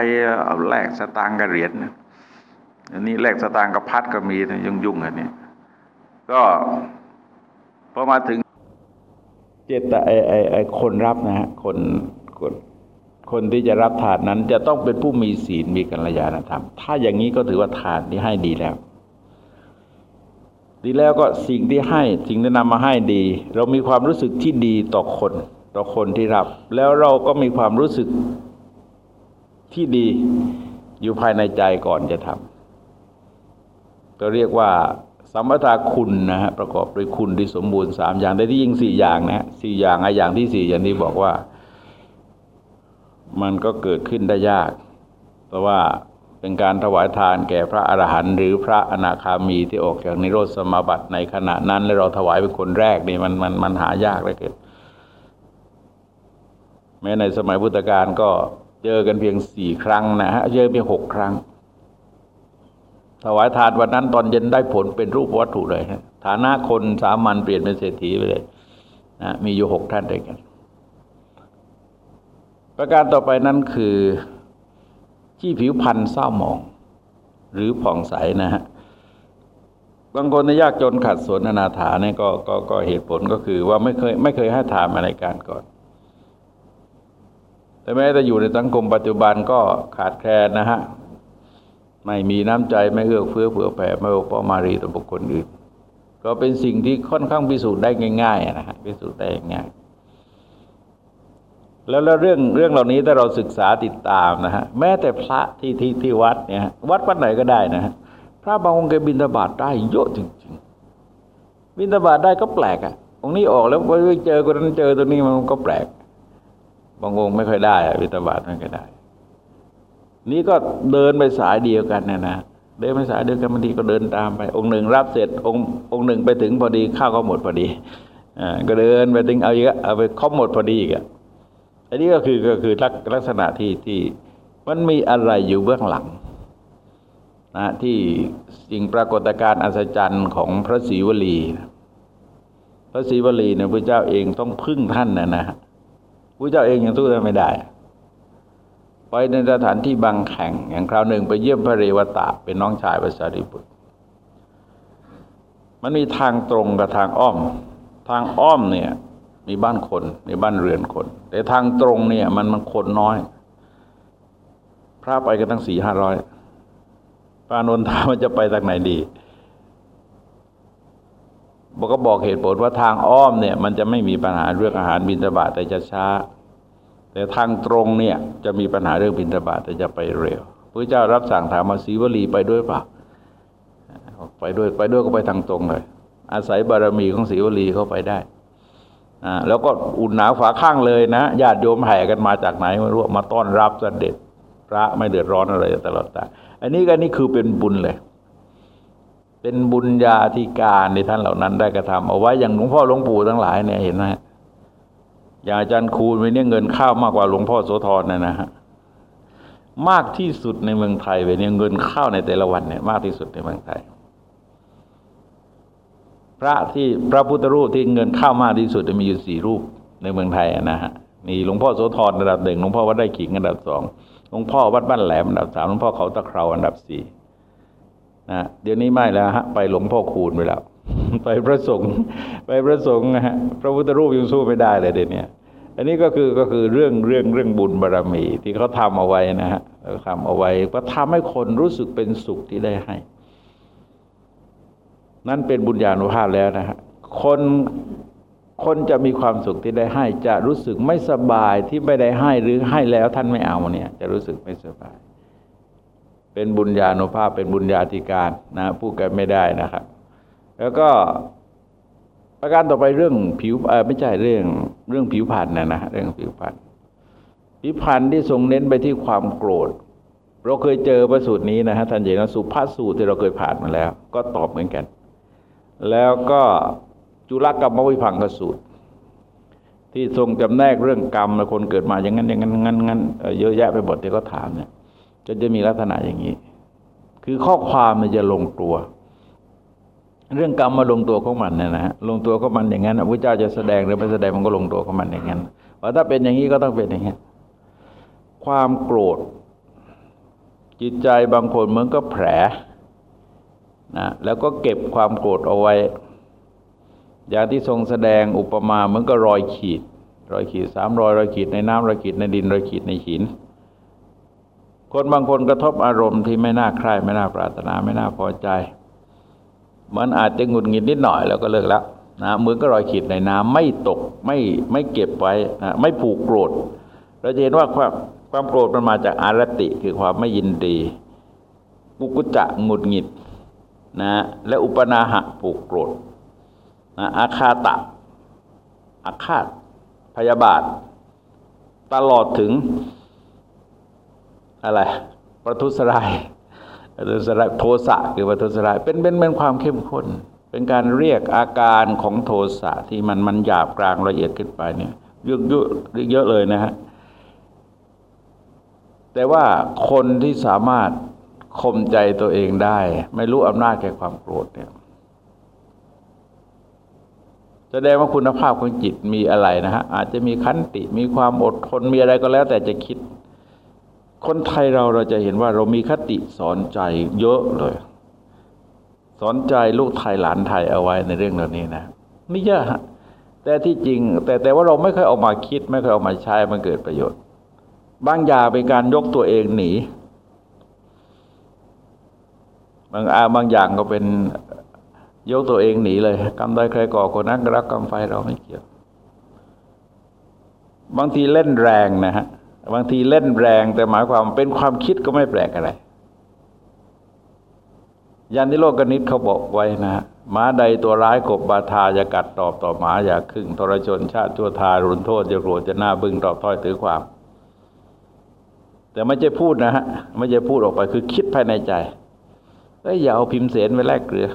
แลกสตางค์กับเหรียญอันนี้แลกสตางค์กับพัดก็มีนะยุ่งยุ่งอันนี้ก็พอมาถึงเจตไอไอไอคนรับนะฮะคนคนคนที่จะรับทานนั้นจะต้องเป็นผู้มีศีลมีกัลยาณธรรม ถ้าอย่างนี้ก็ถือว่าทานที่ให้ดีแล้ว ดีแล้วก็สิ่งที่ให้สิ่งที่นำมาให้ดี เรามีความรู้สึกที่ดีต่อคน ต่อคนที่รับ แล้วเราก็มีความรู้สึกที่ดีอยู่ภายในใจก่อนจะทำก็เรียกว่าสัมปทาคุณนะฮะประกอบด้วยคุณที่สมบูรณ์สามอย่างได้ที่ยิ่งสี่อย่างนะสี่อย่างไออย่างที่สี่อย่างที่บอกว่า มันก็เกิดขึ้นได้ยาก เพราะว่า เป็นการถวายทานแก่พระอรหันต์หรือพระอนาคามีที่ออกจากนิโรธสมาบัติในขณะนั้น และเราถวายเป็นคนแรกนี่มันมันมันหายากเลยเกิดแม้ในสมัยพุทธกาลก็เจอกันเพียงสี่ครั้งนะฮะเจอเพียงหกครั้ง ถวายทานวันนั้นตอนเย็นได้ผลเป็นรูปวัตถุเลยฮะฐานะคนสามัญเปลี่ยนเป็นเศรษฐีไปเลยนะมีอยู่หกท่านด้วยกัน ประการต่อไปนั้นคือ ที่ผิวพันธ์เศร้าหมอง หรือผ่องใสนะฮะบางคนในยากจนขัดสนอนาถาเนี่ยก็ก็ก็เหตุผลก็คือว่าไม่เคยไม่เคยให้ถามอะไรการก่อน แต่แม้แต่อยู่ในสังคมปัจจุบันก็ขาดแคลนนะฮะไม่มีน้ำใจไม่เอื้อเฟื้อเผื่อแผ่ไม่โอปมารีต่อบุคคลอื่น ก็เป็นสิ่งที่ค่อนข้างพิสูจน์ได้ง่ายๆนะฮะพิสูจน์ได้ง่าย แล้วแล้วเรื่องเรื่องเหล่านี้ถ้าเราศึกษาติดตามนะฮะแม้แต่พระที่ที่ที่วัดเนี่ยวัดวัดไหนก็ได้นะฮะพระบางองค์แกบินตบาตได้เยอะจริง ๆ บินตบาตได้ก็แปลกอะองค์นี้ออกแล้วไปเจอคนนั้นเจอตัวนี้มันก็แปลก บางองค์ไม่ค่อยได้อะบินตบาตไม่ค่อยได้ นี่ก็เดินไปสายเดียวกันเนะนะเดินไปสายเดียวกันบางทีก็เดินตามไป องค์หนึ่งรับเสร็จองค์องค์หนึ่งไปถึงพอดีข้าวก็หมดพอดีอ่าก็เดินไปถึงเอาอีกเอาไปครบหมดพอดีอีกอะ อันนี้ก็คือก็คือลักษณะที่ที่มันมีอะไรอยู่เบื้องหลังนะที่สิ่งปรากฏการณ์อัศจรรย์ของพระศรีวลีพระศรีวลีเนี่ยพระเจ้าเองต้องพึ่งท่านนะนะพระเจ้าเองยังสู้ท่านไม่ได้ไปในสถานที่บางแข่งอย่างคราวหนึ่งไปเยี่ยมพระเรวตะเป็นน้องชายพระสารีบุตร มันมีทางตรงกับทางอ้อม ทางอ้อมเนี่ย มีบ้านคน มีบ้านเรือนคน แต่ทางตรงเนี่ย มันมันคนน้อย พระไปกันตั้งสี่ห้าร้อยพระนนทามันจะไปทางไหนดีบอกก็บอกเหตุผลว่าทางอ้อมเนี่ย มันจะไม่มีปัญหาเรื่องอาหารบินตบาตแต่จะช้า แต่ทางตรงเนี่ย จะมีปัญหาเรื่องบินตบาตแต่จะไปเร็วพระเจ้ารับสั่งถามมาศีวลีไปด้วยปล่าไปด้วยไปด้วยก็ไปทางตรงเลย อาศัยบารมีของศีวลีเข้าไปได้ แล้วก็อุ่นหนาวฝาข้างเลยนะญาติโยมแห่กันมาจากไหนไม่รู้มาต้อนรับเสด็จพระไม่เดือดร้อนอะไรตลอดแต่อันนี้ก็นี่คือเป็นบุญเลย เป็นบุญญาธิการในท่านเหล่านั้นได้กระทำเอาไว้อย่างหลวงพ่อหลวงปู่ทั้งหลายเนี่ยเห็นไหมอย่างอาจารย์คูณไปเนี่ยเงินข้าวมากกว่าหลวงพ่อโสธรนะนะฮะมากที่สุดในเมืองไทยไปเนี่ยเงินข้าวในแต่ละวันเนี่ยมากที่สุดในเมืองไทย พระที่พระพุทธรูปที่เงินข้าวมากที่สุดมีอยู่สี่รูปในเมืองไทยนะฮะมีหลวงพ่อโสธรอันดับหนึ่งหลวงพ่อวัดไร่ขิงอันดับสองหลวงพ่อวัดบ้านแหลมอันดับสามหลวงพ่อเขาตะเคราอันดับสี่นะเดี๋ยวนี้ไม่แล้วฮะไปหลวงพ่อคูณไปแล้วไปพระสงฆ์ไปพระสงฆ์นะฮะพระพุทธรูปยังสู้ไม่ได้เลยเดี๋ยวนี้อันนี้ก็คือก็คือเรื่องเรื่องเรื่องบุญบารรมีที่เขาทำเอาไว้นะฮะเขาทำเอาไว้ก็ทำให้คนรู้สึกเป็นสุขที่ได้ให้ นั่นเป็นบุญญาณุภาพแล้วนะฮะคนคนจะมีความสุขที่ได้ให้ จะรู้สึกไม่สบายที่ไม่ได้ให้หรือให้แล้วท่านไม่เอาเนี่ย จะรู้สึกไม่สบาย เป็นบุญญาณุภาพเป็นบุญญาธิการนะพูดกันไม่ได้นะครับ แล้วก็ประการต่อไปเรื่องผิวเออไม่ใช่เรื่องเรื่องผิวพรรณนะนะเรื่องผิวพรรณผิวพรรณที่ทรงเน้นไปที่ความโกรธ เราเคยเจอประสูตรนี้นะฮะท่านเห็นว่าสุภาษสูตรที่เราเคยผ่านมาแล้ว ก็ตอบเหมือนกัน แล้วก็จุลกรรมวิพังกสูตร ที่ทรงจำแนกเรื่องกรรมคนเกิดมาอย่างนั้นอย่างนั้นงั้นงั้นเยอะแยะไปหมดที่เขาถามเนี่ยจะจะมีลักษณะอย่างนี้ คือข้อความมันจะลงตัว เรื่องกรรมมาลงตัวของมันเนี่ยนะฮะลงตัวของมันอย่างนั้นพระเจ้าจะแสดงหรือไม่แสดงมันก็ลงตัวของมันอย่างนั้นว่าถ้าเป็นอย่างนี้ก็ต้องเป็นอย่างนี้ความโกรธจิตใจบางคนเหมือนก็แผล นะแล้วก็เก็บความโกรธเอาไว้ อย่างที่ทรงแสดงอุปมาเหมือนก็รอยขีด รอยขีดสามรอยรอยขีดในน้ำรอยขีดในดินรอยขีดในหิน คนบางคนกระทบอารมณ์ที่ไม่น่าใคร่ไม่น่าปรารถนาไม่น่าพอใจ มันอาจจะหงุดหงิดนิดหน่อยแล้วก็เลิกแล้วนะเหมือนก็รอยขีดในน้ำไม่ตกไม่ไม่เก็บไว้นะไม่ผูกโกรธเราจะเห็นว่าความความโกรธมันมาจากอารติคือความไม่ยินดีปุกุจะหงุดหงิด นะและอุปนาหะผูกโกรธอาคาตะอาฆาต พยาบาท ตลอดถึง อะไร ประทุษร้ายประทุษร้ายโทสะคือประทุษร้ายเป็นเป็นเป็นความเข้มข้น เป็นการเรียกอาการของโทสะที่มันมันหยาบกลางละเอียดขึ้นไปเนี่ยเยอะเยอะเยอะเลยนะฮะแต่ว่าคนที่สามารถ ข่มใจตัวเองได้ ไม่รู้อำนาจแก่ความโกรธเนี่ยแสดงว่าคุณภาพของจิตมีอะไรนะฮะอาจจะมีขันติมีความอดทนมีอะไรก็แล้ว แต่จะคิด คนไทยเราเราจะเห็นว่าเรามีคติสอนใจเยอะเลย สอนใจลูกไทยหลานไทยเอาไว้ในเรื่องเหล่านี้นะไม่เยอะฮะแต่ที่จริง แต่แต่ว่าเราไม่เคยออกมาคิด ไม่เคยออกมาใช้มันเกิดประโยชน์ บางอย่างเป็นการยกตัวเองหนี บางอาบางอย่างก็เป็นยกตัวเองหนีเลยกรรมใดใครก่อคนนั้นรับกรรมไฟเราไม่เกี่ยว บางทีเล่นแรงนะฮะบางทีเล่นแรงแต่หมายความเป็นความคิดก็ไม่แปลกอะไรยันที่โลกกนิตเขาบอกไว้นะฮะหมาใดตัวร้ายกบบาทาจะกัดตอบต่อหมาอย่าครึ่งทรชนชาติชั่วทารุนโทษจะโกรธจะหน้าบึ้งตอบถ้อยถือความ แต่ไม่ใช่พูดนะฮะไม่ใช่พูดออกไปคือคิดภายในใจ เอ้ยอย่าเอาพิมพ์เสนไปแลกเกลือ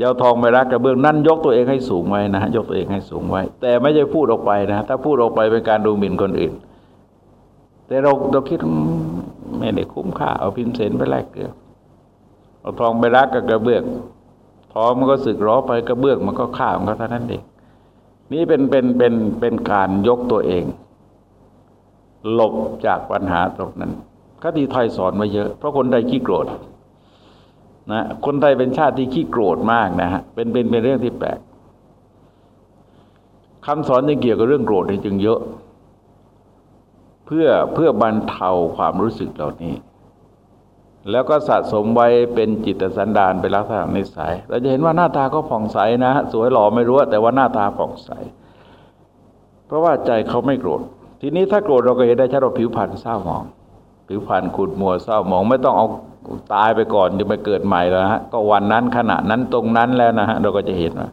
ยาวทองไปรักกระเบื้องนั่นยกตัวเองให้สูงไว้นะยกตัวเองให้สูงไว้ แต่ไม่ใช่พูดออกไปนะ ถ้าพูดออกไปเป็นการดูหมิ่นคนอื่น แต่เราเราคิดไม่ได้คุ้มค่าเอาพิมพ์เสนไปแลกเกลือเอาทองไปรักกับกระเบื้องทองมันก็สึกร้อไปกระเบื้องมันก็ข้ามันก็เท่านั้นเองนี่เป็นเป็นเป็นเป็นการยกตัวเอง หลบจากปัญหาตรงนั้น คติไทยสอนมาเยอะ เพราะคนใดขี้โกรธนะคนไทยเป็นชาติที่ขี้โกรธมากนะฮะเป็นเป็นเป็นเรื่องที่แปลกคำสอนที่เกี่ยวกับเรื่องโกรธนี่จึงเยอะ เพื่อเพื่อบรรเทาความรู้สึกเหล่านี้ แล้วก็สะสมไว้เป็นจิตสันดานเป็นลักษณะนิสัยเราจะเห็นว่าหน้าตาก็ผ่องใสนะ สวยหล่อไม่รู้แต่ว่าหน้าตาผ่องใส เพราะว่าใจเขาไม่โกรธ ทีนี้ถ้าโกรธเราก็เห็นได้ชัดว่าผิวพรรณเศร้าหมอง ผิวพรรณขุดมัวเศร้าหมองไม่ต้องเอาตายไปก่อนจะไปเกิดใหม่แล้วฮะก็วันนั้นขณะนั้นตรงนั้นแล้วนะฮะเราก็จะเห็นว่า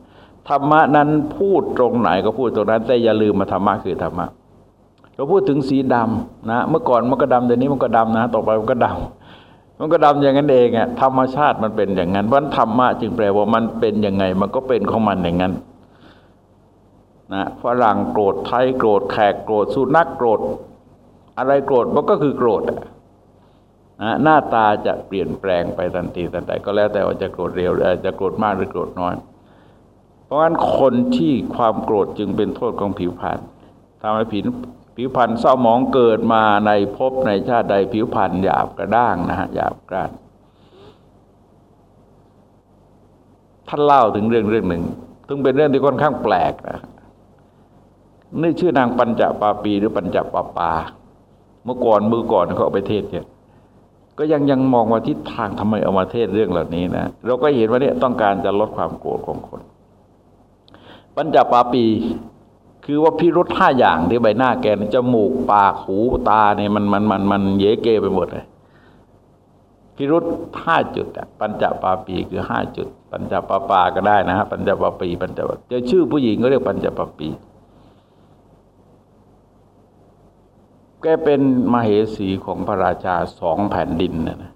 ธรรมะนั้นพูดตรงไหนก็พูดตรงนั้น แต่อย่าลืมมาธรรมะคือธรรมะเราพูดถึงสีดำนะเมื่อก่อนมันก็ดำเดี๋ยวนี้มันก็ดำนะต่อไปมันก็ดำมันก็ดำอย่างนั้นเองอะธรรมชาติมันเป็นอย่างนั้นวันธรรมะจึงแปลว่ามันเป็นยังไง มันก็เป็นของมันอย่างนั้นนะฝรั่งโกรธไทยโกรธแขกโกรธสุนัขโกรธ อะไรโกรธมันก็คือโกรธนะหน้าตาจะเปลี่ยนแปลงไปทันทีทันใดก็แล้วแต่ว่าจะโกรธเร็วจะโกรธมากหรือโกรธน้อย เพราะฉะนั้นคนที่ความโกรธจึงเป็นโทษของผิวพรรณทำให้ผิวผิวพรรณเศร้าหมองเกิดมาในภพในชาติใดผิวพรรณหยาบกระด้างนะฮะหยาบกร้านท่านเล่าถึงเรื่องเรื่องหนึ่งซึ่งเป็นเรื่องที่ค่อนข้างแปลกนะนี่ชื่อนางปัญจปาปีหรือปัญจปาปา เมื่อก่อนมือก่อนเขาเอาไปเทศเนี่ยก็ยังยังมองว่าทิศทางทำไมเอามาเทศเรื่องเหล่านี้นะเราก็เห็นว่าเนี่ยต้องการจะลดความโกรธของคนปัญจปาปี คือว่าพิรุธห้าอย่างที่ใบหน้าแกจมูกปากหูตาเนี่ยมันมันมันมันเยเกไปหมดเลยพิรุธห้าจุดอะปัญจปาปีคือห้าจุด ปัญจปาปาก็ได้นะฮะปัญจปาปีปัญจจะชื่อผู้หญิงก็เรียกปัญจปาปี แกเป็นมเหสีของพระราชาสองแผ่นดินนะนะ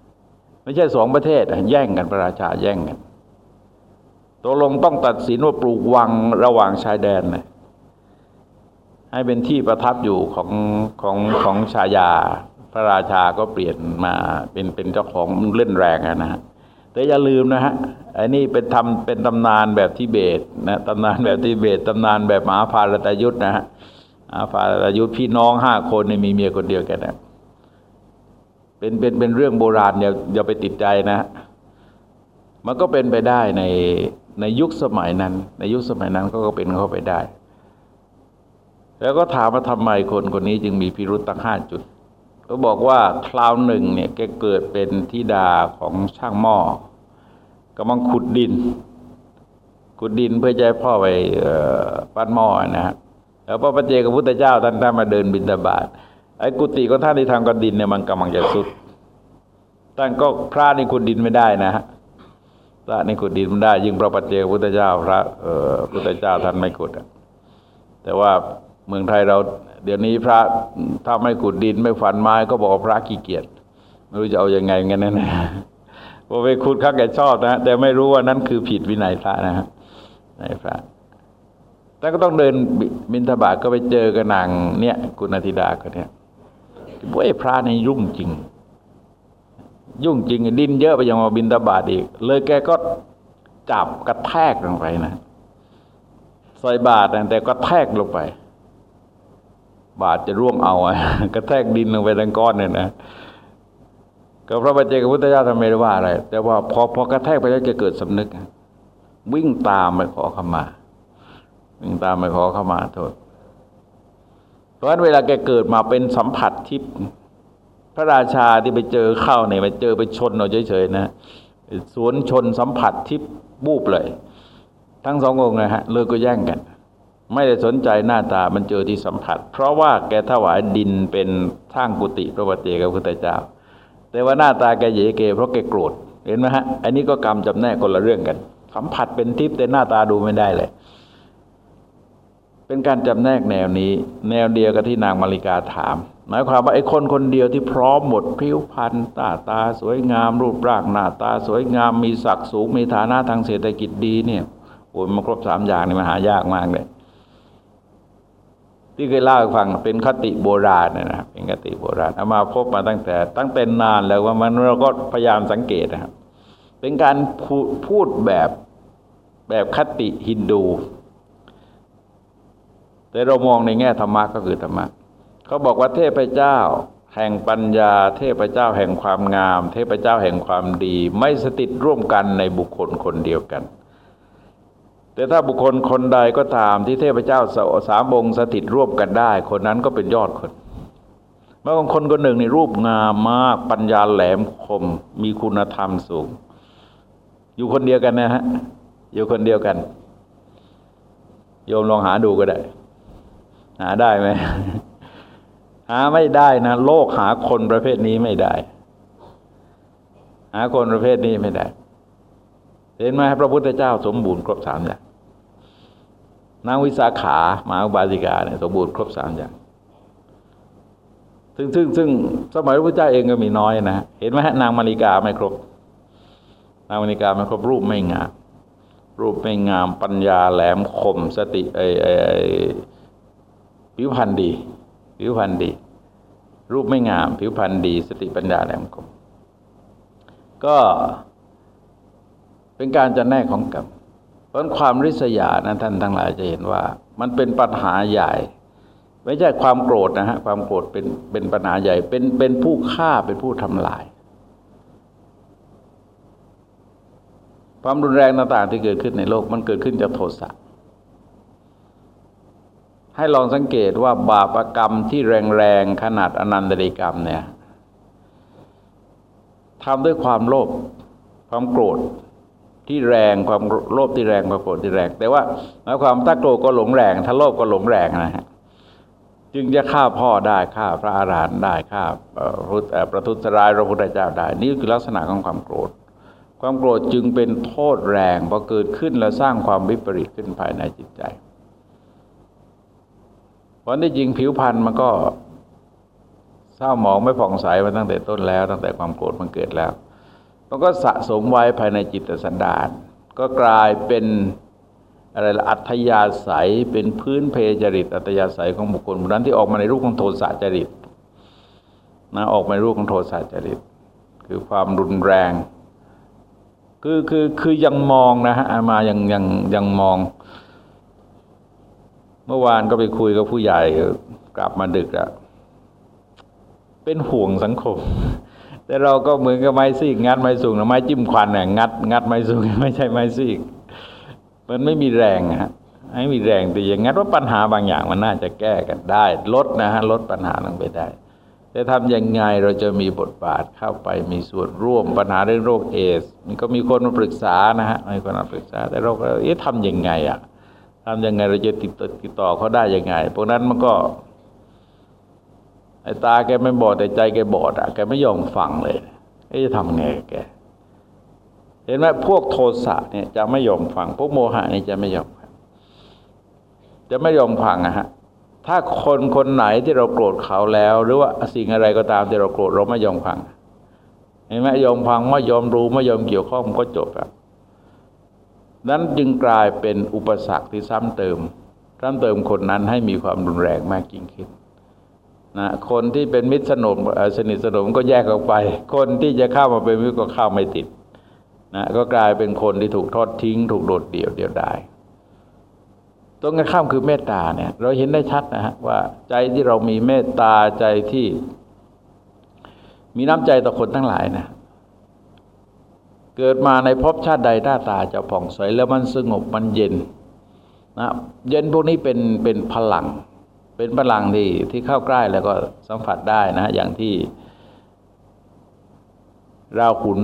ไม่ใช่สองประเทศแย่งกันพระราชาแย่งกันตกลงต้องตัดสินว่าปลูกวังระหว่างชายแดนนะให้เป็นที่ประทับอยู่ของของของชายา พระราชาก็เปลี่ยนมาเป็นเป็นเจ้าของเล่นแรงนะฮะแต่อย่าลืมนะฮะไอ้นี่เป็นทำเป็นตำนานแบบทิเบตนะตำนานแบบทิเบตตำนานแบบมหาภารตยุทธ์นะฮะ อาฟาอายุพี่น้องห้าคนเนี่ยมีเมียคนเดียวกันนะเป็นเป็นเป็นเรื่องโบราณอย่าอย่าไปติดใจนะ มันก็เป็นไปได้ในในยุคสมัยนั้น ในยุคสมัยนั้นก็ก็เป็นเข้าไปได้ แล้วก็ถามว่าทำไมคนคนนี้จึงมีพิรุษตั้งห้าจุด ก็บอกว่าคราวหนึ่งเนี่ยแกเกิดเป็นธิดาของช่างหม้อกำลังขุดดิน ขุดดินเพื่อจะให้พ่อไปปั้นหม้อนะฮะ พระปเจกับพุทธเจ้าท่านท่านมาเดินบินตาบาตไอ้กุฏิของท่านที่ทำกับดินเนี่ยมันกำลังจะสุดท่านก็พระนี่ขุดดินไม่ได้นะฮะพระนี่ขุดดินไม่ได้ ยิ่งพระปเจกพุทธเจ้าพระเอ่อพุทธเจ้าท่านไม่ขุดแต่ว่าเมืองไทยเรา เดี๋ยวนี้พระถ้าไม่ขุดดินไม่ฝันไม้ก็บอกพระขี้เกียจไม่รู้จะเอาอยัางไงกันนะพอไปขุดข้าแกชอบนะแต่ไม่รู้ว่านั้นคือผิดวินัยพระนะฮะในพระ ท่านก็ต้องเดินบินทบาทก็ไปเจอกับนางเนี่ย กุณธิดาก็เนี่ยว่าไอ้พระนี่ยุ่งจริง ยุ่งจริงดินเยอะไปยังมาบินทบาทอีก เลยแกก็จับกระแทกลงไปนะใส่บาทแต่ก็แทกลงไป บาทจะร่วงเอาอะกระแทกดินลงไปทั้งก้อนเนี่ยนะก็พระบัจเจกพุทธเจ้าทำไมว่าอะไร แต่ว่าพอพอกระแทกไปแล้วจะเกิดสำนึก วิ่งตามไปขอขมา วิ่งตามไปขอเข้ามาโทษ เพราะฉะนั้นเวลาแกเกิดมาเป็นสัมผัสที่พระราชาที่ไปเจอเข้าเนี่ยไปเจอไปชนเราเฉยๆนะสวนชนสัมผัสที่บูบเลย ทั้งสององค์นะฮะเลยก็แย่งกัน ไม่ได้สนใจหน้าตามันเจอที่สัมผัส เพราะว่าแกถวายดินเป็นทางกุฏิพระบเจกับพระพุทธเจ้า แต่ว่าหน้าตาแกเยเก เพราะแกโกรธเห็นไหมฮะอันนี้ก็กรรมจำแนกคนละเรื่องกัน สัมผัสเป็นทิพย์แต่หน้าตาดูไม่ได้เลย เป็นการจำแนกแนวนี้ แนวเดียวกับที่นางมาริกาถาม หมายความว่าไอ้คนคนเดียวที่พร้อมหมดผิวพรรณตาตาสวยงาม รูปร่างหน้าตา สวยงามมีศักดิ์สูงมีฐานะทางเศรษฐกิจดีเนี่ยโอ้ยมันครบสามอย่างนี่มันหายากมากเลยที่เคยเล่าให้ฟังเป็นคติโบราณนะเป็นคติโบราณเอามาพบมาตั้งแต่ ตั้งแต่นานแล้วว่ามันเราก็พยายามสังเกตนะครับ เป็นการพูดแบบแบบคติฮินดู แต่เรามองในแง่ธรรมะก็คือธรรมะเขาบอกว่าเทพเจ้า แห่งปัญญา เทพเจ้าแห่งความงาม เทพเจ้าแห่งความดี ไม่สถิตร่วมกันในบุคคลคนเดียวกัน แต่ถ้าบุคคลคนใดก็ตามที่เทพเจ้าสามองค์สถิตร่วมกันได้ คนนั้นก็เป็นยอดคนเมื่อบางคนคนหนึ่งในรูปงามมาก ปัญญาแหลมคม มีคุณธรรมสูง อยู่คนเดียวกันนะฮะอยู่คนเดียวกัน โยมลองหาดูก็ได้ หาได้ไหมหาไม่ได้นะโลกหาคนประเภทนี้ไม่ได้ หาคนประเภทนี้ไม่ได้ เห็นไหมพระพุทธเจ้าสมบูรณ์ครบสามอย่างนางวิสาขามาบาสิกาเนี่ยสมบูรณ์ครบสามอย่างซึ่งซึ่งซึ่งสมัยพระพุทธเจ้าเองก็มีน้อยนะเห็นไหมนางมาริกาไม่ครบ นางมาริกาไม่ครบรูปไม่งามรูปไม่งามปัญญาแหลมคมสติไอไอ ผิวพรรณดี ผิวพรรณดี รูปไม่งาม ผิวพรรณดี สติปัญญาแหลมคมก็เป็นการจะแน่ของกรรมเพราะความริษยานะท่านทั้งหลายจะเห็นว่า มันเป็นปัญหาใหญ่ ไม่ใช่ความโกรธนะฮะความโกรธเป็นเป็นปัญหาใหญ่ เป็นเป็นผู้ฆ่าเป็นผู้ทำลาย ความรุนแรงต่างๆที่เกิดขึ้นในโลกมันเกิดขึ้นจากโทสะ ให้ลองสังเกตว่าบาปกรรมที่แรงๆขนาดอนันตริกรรมเนี่ยทำด้วยความโลภความโกรธที่แรงความโลภที่แรงความโกรธที่แรง แต่ว่าหมายความถ้าโกรธก็หลงแรง ถ้าโลภก็หลงแรงนะฮะจึงจะฆ่าพ่อได้ฆ่าพระอาหารหันต์ได้ฆ่าประทุษร้ายพระพุทธเจ้าได้ นี่คือลักษณะของความโกรธ ความโกรธจึงเป็นโทษแรงพอเกิดขึ้นแล้วสร้างความวิปริตขึ้นภายในจิตใจ ราะที่จริงผิวพรรณมันก็เศร้าหมองไม่ผ่องใสมาตั้งแต่ต้นแล้ว ตั้งแต่ความโกรธมันเกิดแล้ว มันก็สะสมไว้ภายในจิตสันดานก็กลายเป็นอะไรละอัธยาศัยเป็นพื้นเพจริต อัธยาศัยของบุคคลนั้นที่ออกมาในรูปของโทสะจริตนะออกมาในรูปของโทสะจริต คือความรุนแรง คือคือคือยังมองนะฮะมายังยังยังมอง เมื่อวานก็ไปคุยกับผู้ใหญ่กลับมาดึกอะเป็นห่วงสังคม แต่เราก็เหมือนกับไม้ซีกงัดไม้สูงหรือไม้จิ้มควันเนี่ยงัดงัดไม้สูงไม่ใช่ไม้ซีกมันไม่มีแรงฮะไม่มีแรงแต่อย่างงัดว่าปัญหาบางอย่างมันน่าจะแก้กันได้ ลดนะฮะลดปัญหาลงไปได้จะทำยังไงเราจะมีบทบาทเข้าไปมีส่วนร่วมปัญหาเรื่องโรคเอส มันก็มีคนมาปรึกษานะฮะมีคนมาปรึกษา แต่เราก็เอ๊ะทำยังไงอะ ทำยังไงเราจะติดต่อติดต่อเขาได้ยังไง พวกนั้นมันก็ไอ้ตาแกไม่บอดแต่ใจแกบอดอะแกไม่ยอมฟังเลยไอ้จะทำไงแก เห็นไหมพวกโทสะเนี่ยจะไม่ยอมฟัง พวกโมหะนี่จะไม่ยอมฟังจะไม่ยอมฟังนะฮะ ถ้าคนคนไหนที่เราโกรธเขาแล้ว หรือว่าสิ่งอะไรก็ตามที่เราโกรธเราไม่ยอมฟังเห็นไหมยอมฟังไม่ยอมรู้ไม่ยอมเกี่ยวข้องก็จบครับ นั้นจึงกลายเป็นอุปสรรคที่ซ้ำเติมซ้ำเติมคนนั้นให้มีความรุนแรงมากยิ่งขึ้นนะคนที่เป็นมิตรสนมสนิทสนมก็แยกออกไป คนที่จะเข้ามาเป็นมิตรก็เข้าไม่ติดนะก็กลายเป็นคนที่ถูกทอดทิ้ง ถูกโดดเดี่ยวเดียวดายตรงกันข้ามคือเมตตาเนี่ย เราเห็นได้ชัดนะฮะว่าใจที่เรามีเมตตาใจที่มีน้ำใจต่อคนทั้งหลายนะ เกิดมาในภพชาติใดหน้าตาจะผ่องใสแล้วมันสงบมันเย็นนะเย็นพวกนี้เป็นเป็นพลัง เป็นพลังที่ที่เข้าใกล้แล้วก็สัมผัสได้นะ อย่างที่ราขุน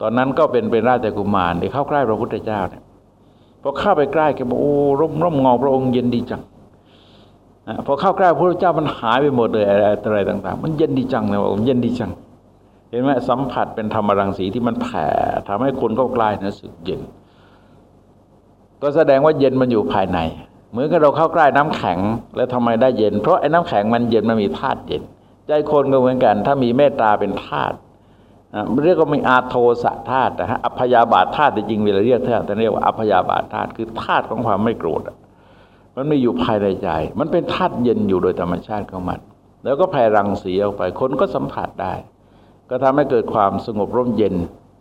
ตอนนั้นก็เป็นเป็นราชกุมารที่เข้าใกล้พระพุทธเจ้าเนี่ยพอเข้าไปใกล้แกบอกโอ้ร่มร่มงอพระองค์เย็นดีจังพอเข้าใกล้พระพุทธเจ้ามันหายไปหมดเลยอะไรต่างๆ มันเย็นดีจังเลยผมเย็นดีจัง เห็นไหมสัมผัสเป็นธรรมรังสีที่มันแผ่ทำให้คนเข้าใกล้นะสึกเย็น ก็แสดงว่าเย็นมันอยู่ภายใน เหมือนกับเราเข้าใกล้น้ำแข็ง แล้วทำไมได้เย็น เพราะไอ้น้ำแข็งมันเย็นมันมีธาตุเย็น ใจคนก็เหมือนกัน ถ้ามีเมตตาเป็นธาตุเรียกว่ามีอาโทสะธาตุนะฮะอัพยาบาทธาตุจริงเวลาเรียกธาตุเรียกว่าอัพยาบาทธาตุคือธาตุของความไม่โกรธมันไม่อยู่ภายในใจ มันเป็นธาตุเย็นอยู่โดยธรรมชาติของมัน แล้วก็แผ่รังสีออกไป คนก็สัมผัสได้ ก็ทำให้เกิดความสงบร่มเย็น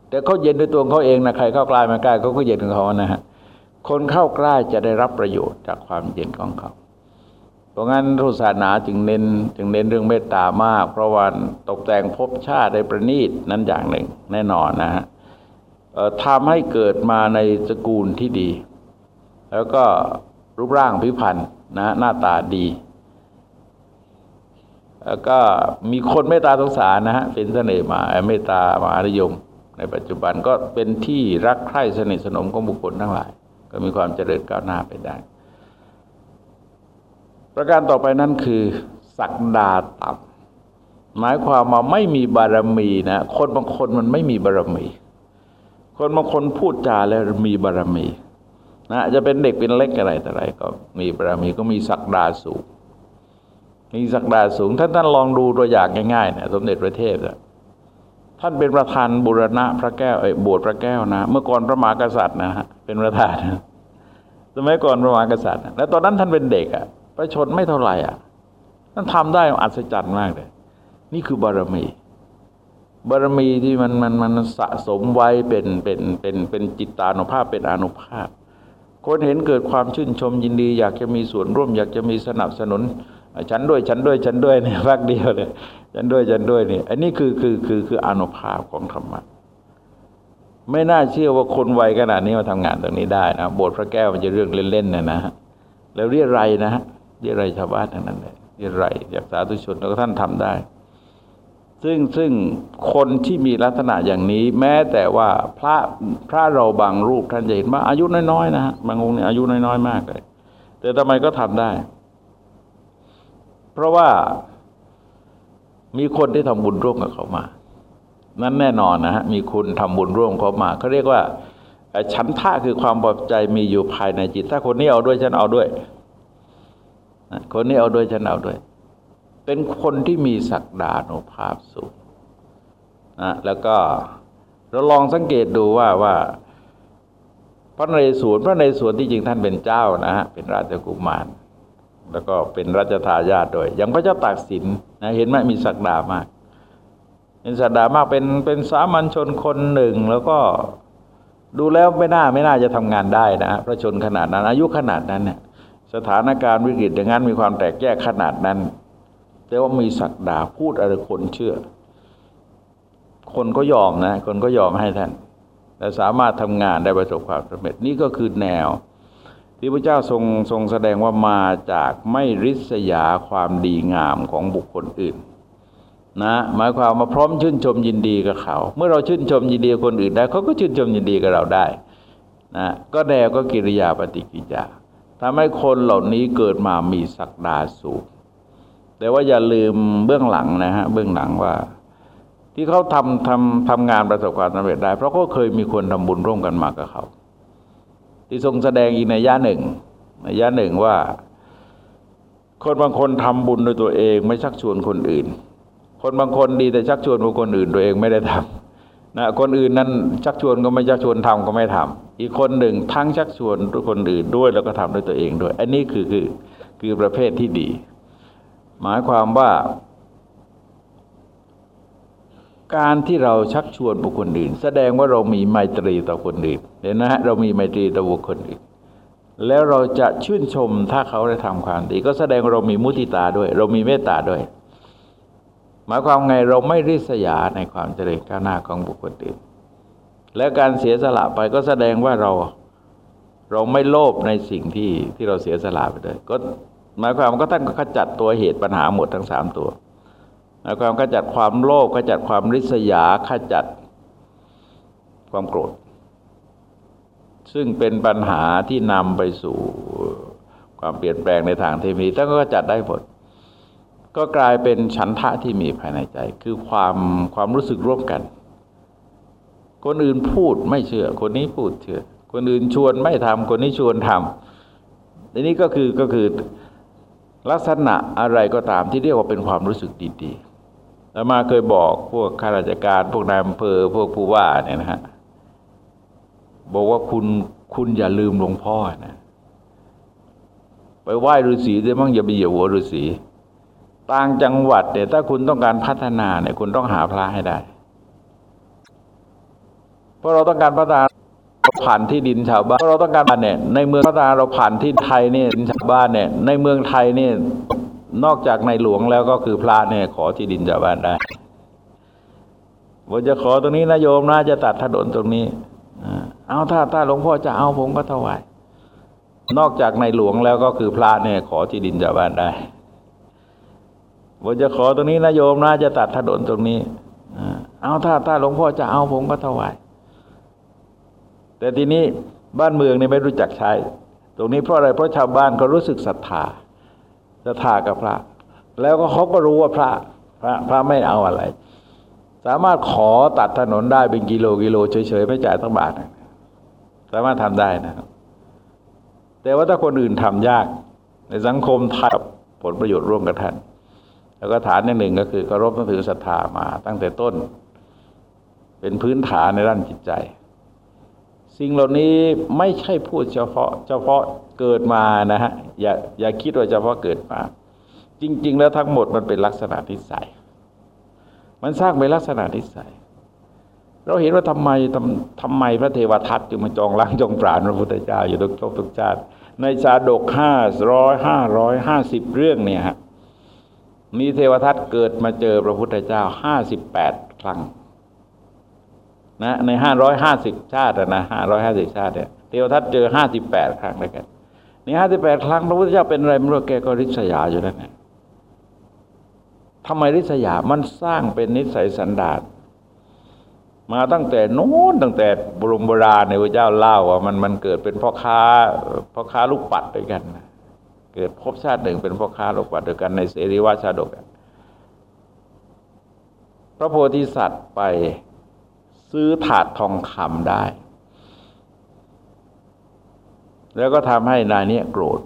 แต่เขาเย็นด้วยตัวเขาเองนะใครเข้าใกล้มาใกล้เขาก็เย็นของเขานะฮะคนเข้าใกล้จะได้รับประโยชน์จากความเย็นของเขาเพราะงั้นทุศาสนาจึงเน้นจึงเน้นเรื่องเมตตามาก เพราะวันตกแต่งภพชาติได้ประณีตนั้นอย่างหนึ่งแน่นอนนะฮะทำให้เกิดมาในสกุลที่ดี แล้วก็รูปร่างผิวพรรณนะหน้าตาดี แล้วก็มีคนเมตตาสงสารนะฮะเป็นเสน่ห์มาเมตตามหานิยม ในปัจจุบันก็เป็นที่รักใคร่สนิทสนมของบุคคลทั้งหลาย ก็มีความเจริญก้าวหน้าไปได้ ประการต่อไปนั้นคือ สักดาต่ำหมายความว่าไม่มีบารมีนะคนบางคนมันไม่มีบารมี คนบางคนพูดจาแล้วมีบารมีนะจะเป็นเด็กเป็นเล็กอะไรแต่ไรก็มีบารมีก็มีศักดาสูง มีศักดาสูงท่านท่านลองดูตัวอย่างง่ายๆเนะสมเด็จพระเทพนะท่านเป็นประธานบุรณะพระแก้วเอ้บสถ์พระแก้วนะเมื่อก่อนพระมหากษัตริย์นะฮะเป็นประธานสมัยก่อนพระมหากษัตริย์ แล้วตอนนั้นท่านเป็นเด็กอะ่ะพระชนไม่เท่าไหร่อะท่านทำได้อัศจรรย์มากเลย นี่คือบารมี บารมีที่มันมันมันสะสมไว้เป็นเป็นเป็นเป็นจิตตานุภาพเป็นอนุภาพ คนเห็นเกิดความชื่นชมยินดี อยากจะมีส่วนร่วม อยากจะมีสนับสนุน ฉันด้วยฉันด้วยฉันด้วยเนี่ยรักเดียวเลยฉันด้วยฉันด้วยเนี่ยอันนี้คือคือคือคืออนุภาพของธรรมะไม่น่าเชื่อว่าคนวัยขนาดนี้มาทำงานตรงนี้ได้นะโบสถ์พระแก้วมันจะเรื่องเล่นๆเนะนะแล้วเรียไรนะเรียไรชาวบ้านทั้งนั้นเลยเรียไรอยากสาธุชนแล้วก็ท่านทำได้ ซึ่งซึ่งคนที่มีลักษณะอย่างนี้ แม้แต่ว่าพระพระเราบางรูปท่านจะเห็นว่าอายุน้อยๆนะฮะบางองค์เนี่ยอายุน้อยๆมากเลย แต่ทำไมก็ทำได้ เพราะว่ามีคนที่ทำบุญร่วมกับเขามา นั้นแน่นอนนะฮะ มีคุณทำบุญร่วมเขามาเขาเรียกว่าฉันท่าคือความปลอบใจมีอยู่ภายในจิต ถ้าคนนี้เอาด้วยฉันเอาด้วยคนนี้เอาด้วยฉันเอาด้วย เป็นคนที่มีศักดานุภาพสูงนะแล้วก็เราลองสังเกตดูว่าว่า พระนเรศวรพระนเรศวรที่จริงท่านเป็นเจ้านะฮะเป็นราชกุมาร แล้วก็เป็นรัชทายาทด้วยอย่างพระเจ้าตากสินนะเห็นไหมมีศักดามาก เป็นศักดามากเป็นเป็นสามัญชนคนหนึ่งแล้วก็ดูแล้วไม่น่าไม่น่าจะทำงานได้นะพระชนขนาดนั้น อายุขนาดนั้นเนี่ยสถานการณ์วิกฤตอย่างนั้นมีความแตกแยกขนาดนั้น แต่ว่ามีศักดาพูดอะไรคนเชื่อ คนก็ยอมนะ คนก็ยอมให้ท่านและสามารถทำงานได้ประสบความสำเร็จนี่ก็คือแนว ที่พระเจ้าทรงทรงแสดงว่ามาจากไม่ริษยาความดีงามของบุคคลอื่นนะหมายความมาพร้อมชื่นชมยินดีกับเขา เมื่อเราชื่นชมยินดีคนอื่นได้เขาก็ชื่นชมยินดีกับเราได้นะก็แนวก็กิริยาปฏิกิริยาทำให้คนเหล่านี้เกิดมามีศักดาสูงแต่ว่าอย่าลืมเบื้องหลังนะฮะเบื้องหลังว่า ที่เขาทำทำทำงานประสบความสำเร็จได้ เพราะเขาเคยมีคนทำบุญร่วมกันมากับเขา ที่ทรงแสดงอีกในย่าหนึ่งในย่าหนึ่งว่า คนบางคนทำบุญโดยตัวเองไม่ชักชวนคนอื่น คนบางคนดีแต่ชักชวนคนอื่นตัวเองไม่ได้ทำนะคนอื่นนั้นชักชวนก็ไม่ชักชวนทำก็ไม่ทำอีกคนหนึ่งทั้งชักชวนทุกคนอื่นด้วยแล้วก็ทำด้วยตัวเองด้วย อันนี้คือคือคือประเภทที่ดี หมายความว่า การที่เราชักชวนบุคคลอื่น แสดงว่าเรามีไมตรีต่อคนอื่นเห็นนะฮะเรามีไมตรีต่อบุคคลอื่น แล้วเราจะชื่นชมถ้าเขาได้ทำความดี ก็แสดงว่าเรามีมุติตาด้วย เรามีเมตตาด้วย หมายความไงเราไม่ริษยาในความเจริญก้าวหน้าของบุคคลอื่น และการเสียสละไปก็แสดงว่าเราเราไม่โลภในสิ่งที่ที่เราเสียสละไปเลยก็หมายความก็ท่านก็ขจัดตัวเหตุปัญหาหมดทั้งสามตัว ความขจัดความโลภขจัดความริษยาขจัดความโกรธ ซึ่งเป็นปัญหาที่นำไปสู่ความเปลี่ยนแปลงในทางเทมีท่านก็จัดได้หมดก็กลายเป็นฉันทะที่มีภายในใจ คือความความรู้สึกร่วมกัน คนอื่นพูดไม่เชื่อ คนนี้พูดเชื่อ คนอื่นชวนไม่ทำคนนี้ชวนทำอันนี้ก็คือก็คือลักษณะอะไรก็ตามที่เรียกว่าเป็นความรู้สึกดีๆ แล้วมาเคยบอกพวกข้าราชการ พวกนายอำเภอพวกผู้ว่าเนี่ยนะฮะบอกว่าคุณคุณอย่าลืมหลวงพ่อนะไปไหว้ฤาษีได้มั่งอย่าไปเหยียบหัวฤาษีต่างจังหวัดเนี่ยถ้าคุณต้องการพัฒนาเนี่ยคุณต้องหาพระให้ได้ เพราะเราต้องการพัฒนาผ่านที่ดินชาวบ้านเพราะเราต้องการเนี่ยในเมืองพัฒนาเราผ่านที่ไทยเนี่ยดินชาวบ้านเนี่ยในเมืองไทยเนี่ย นอกจากในหลวงแล้วก็คือพระเนี่ยขอที่ดินชาวบ้านได้ผมจะขอตรงนี้นะโยมนะจะตัดถนนตรงนี้เอาถ้าถ้าหลวงพ่อจะเอาผมก็ถวายนอกจากในหลวงแล้วก็คือพระเนี่ยขอที่ดินชาวบ้านได้ผมจะขอตรงนี้นะโยมนะจะตัดถนนตรงนี้เอาถ้าถ้าหลวงพ่อจะเอาผมก็ถวายแต่ทีนี้บ้านเมืองนี่ไม่รู้จักใช้ ตรงนี้เพราะอะไรเพราะชาวบ้านก็รู้สึกศรัทธา ศรัทธากับพระ แล้วก็เขาก็รู้ว่าพระพระพระไม่เอาอะไร สามารถขอตัดถนนได้เป็นกิโลกิโลเฉยๆไม่จ่ายตั้งบาทสามารถทำได้นะครับ แต่ว่าถ้าคนอื่นทำยาก ในสังคมไทยผลประโยชน์ร่วมกับท่านแล้วก็ฐานหนึ่งก็คือเคารพนับถือศรัทธามาตั้งแต่ต้น เป็นพื้นฐานในด้านจิตใจ สิ่งเหล่านี้ไม่ใช่พูดเฉพาะ เฉพาะเกิดมานะฮะอย่าอย่าคิดว่าเฉพาะเกิดมา จริง ๆ แล้วทั้งหมดมันเป็นลักษณะนิสัย มันสร้างเป็นลักษณะนิสัย เราเห็นว่าทำไมทำทำไมพระเทวทัตจึงมาจองล้างจองปราณพระพุทธเจ้าอยู่ทุกทุกชาติ ในชาดกห้าร้อยห้าร้อยห้าสิบเรื่องเนี่ยฮะมีเทวทัตเกิดมาเจอพระพุทธเจ้าห้าสิบแปดครั้ง นะในห้าร้อยห้าสิบชาตินะห้าร้อยห้าสิบชาติเนี่ยเทวทัตเจอห้าสิบแปดครั้งด้วยกันในห้าสิบแปดครั้งพระพุทธเจ้าเป็นอะไรไม่รู้แกก็ริษยาอยู่นั่นแหละทำไมริษยามันสร้างเป็นนิสัยสันดานมาตั้งแต่นู้นตั้งแต่บรมโบราณในพระเจ้าเล่าว่ามันมันเกิดเป็นพ่อค้าพ่อค้าลูกปัดด้วยกันเกิดพบชาติหนึ่งเป็นพ่อค้าลูกปัดด้วยกันในเสรีวาชาดกพระโพธิสัตว์ไป ซื้อถาดทองคำได้ แล้วก็ทำให้นายนี้โกรธ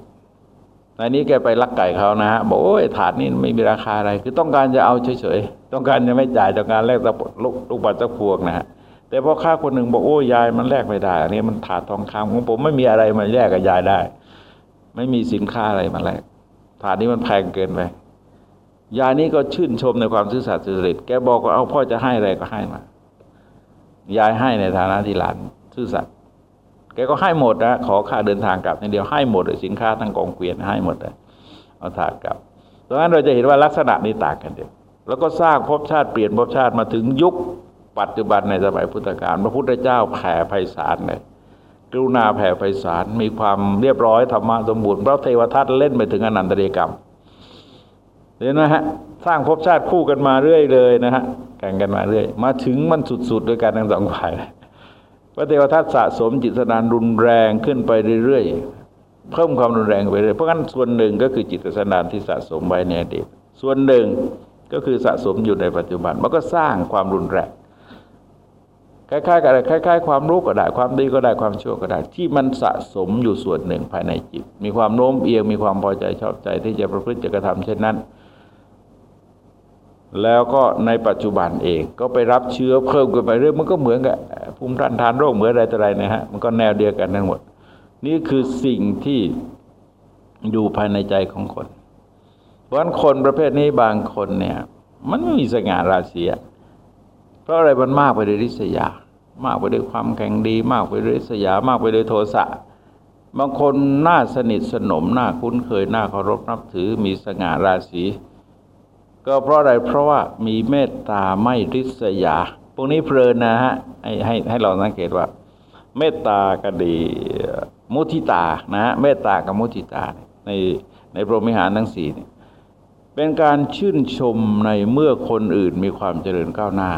นายนี้แกไปลักไก่เขานะฮะบอกโอ้ยถาดนี้ไม่มีราคาอะไร คือต้องการจะเอาเฉยๆต้องการจะไม่จ่ายต้องการแลกตะลูกลูกบัตรตะพวงนะฮะแต่พอข้าคนหนึ่งบอกโอ้ยายมันแลกไม่ได้อันนี้มันถาดทองคำของผมไม่มีอะไรมาแลกกับยายได้ ไม่มีสินค้าอะไรมาแลกถาดนี้มันแพงเกินไปยายนี้ก็ชื่นชมในความซื่อสัตย์สุจริตแกบอกว่าเอาพ่อจะให้อะไรก็ให้มา ยายให้ในฐานะที่หลานซื่อสัตย์แกก็ให้หมดนะขอค่าเดินทางกลับในเดียวให้หมดเลยสินค้าทั้งกองเกวียนให้หมดเลยเอาถาดกลับดังนั้นเราจะเห็นว่าลักษณะนี้ต่างกันเดียวแล้วก็สร้างภพชาติเปลี่ยนภพชาติมาถึงยุคปัจจุบันในสมัยพุทธกาลพระพุทธเจ้าแผ่ไพศาลเลยกรุณาแผ่ไพศาลมีความเรียบร้อยธรรมะสมบูรณ์พระเทวทัตเล่นไปถึงอนันตเดกรรม เห็นไหมฮะสร้างภพชาติคู่กันมาเรื่อยเลยนะฮะแข่งกันมาเรื่อย มาถึงมันสุดๆด้วยกันทั้งสองฝ่ายพระเทวทัตสะสมจิตสนานรุนแรงขึ้นไปเรื่อยๆเพิ่มความรุนแรงไปเรื่อยเพราะงั้นส่วนหนึ่งก็คือจิตสนานที่สะสมไว้ในอดีตส่วนหนึ่งก็คือสะสมอยู่ในปัจจุบันมันก็สร้างความรุนแรงคล้ายๆกับอะไรคล้าย ๆ ความรู้ก็ได้ ความดีก็ได้ความชั่วก็ได้ ที่มันสะสมอยู่ส่วนหนึ่งภายในจิต มีความโน้มเอียงมีความพอใจชอบใจที่จะประพฤติจะกระทำเช่นนั้น แล้วก็ในปัจจุบันเองก็ไปรับเชื้อเพิ่มกันไปเรื่อยมันก็เหมือนกับภูมิต้านทานโรคเหมือนอะไรต่ออะไรนะฮะมันก็แนวเดียวกันทั้งหมด นี่คือสิ่งที่อยู่ภายในใจของคน เพราะฉะนั้นคนประเภทนี้บางคนเนี่ย มันไม่มีสง่าราศีเพราะอะไรมันมากไปด้วยริษยา มากไปด้วยความแข็งดี มากไปด้วยริษยามากไปด้วยโทสะบางคนน่าสนิทสนมน่าคุ้นเคยน่าเคารพนับถือมีสง่าราศี ก็เพราะอะไรเพราะว่ามีเมตตาไม่ริษยา พวกนี้เพลินนะฮะให้ให้ให้เราสังเกตว่า เมตตากดีมุทิตานะฮะเมตตากับมุทิตาในในพรหมิหารทั้งสี่เนี่ยเป็นการชื่นชมในเมื่อคนอื่นมีความเจริญก้าวหน้า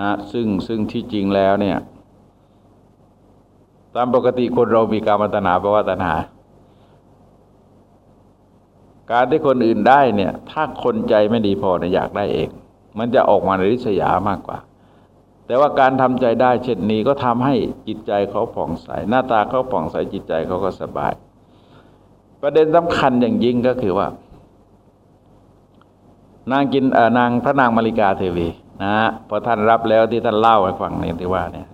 นะซึ่งซึ่งที่จริงแล้วเนี่ย ตามปกติคนเรามีการมัตนาแปลว่าตนา การที่คนอื่นได้เนี่ย ถ้าคนใจไม่ดีพอเนี่ยอยากได้เอง มันจะออกมาในริษยามากกว่า แต่ว่าการทำใจได้เช่นนี้ก็ทำให้จิตใจเขาผ่องใส หน้าตาเขาผ่องใสจิตใจเขาก็สบาย ประเด็นสำคัญอย่างยิ่งก็คือว่า นางกินนางพระนางมาริกาเทวีนะฮะพอท่านรับแล้วที่ท่านเล่าให้ฟังเนี่ยที่ว่าเนี่ย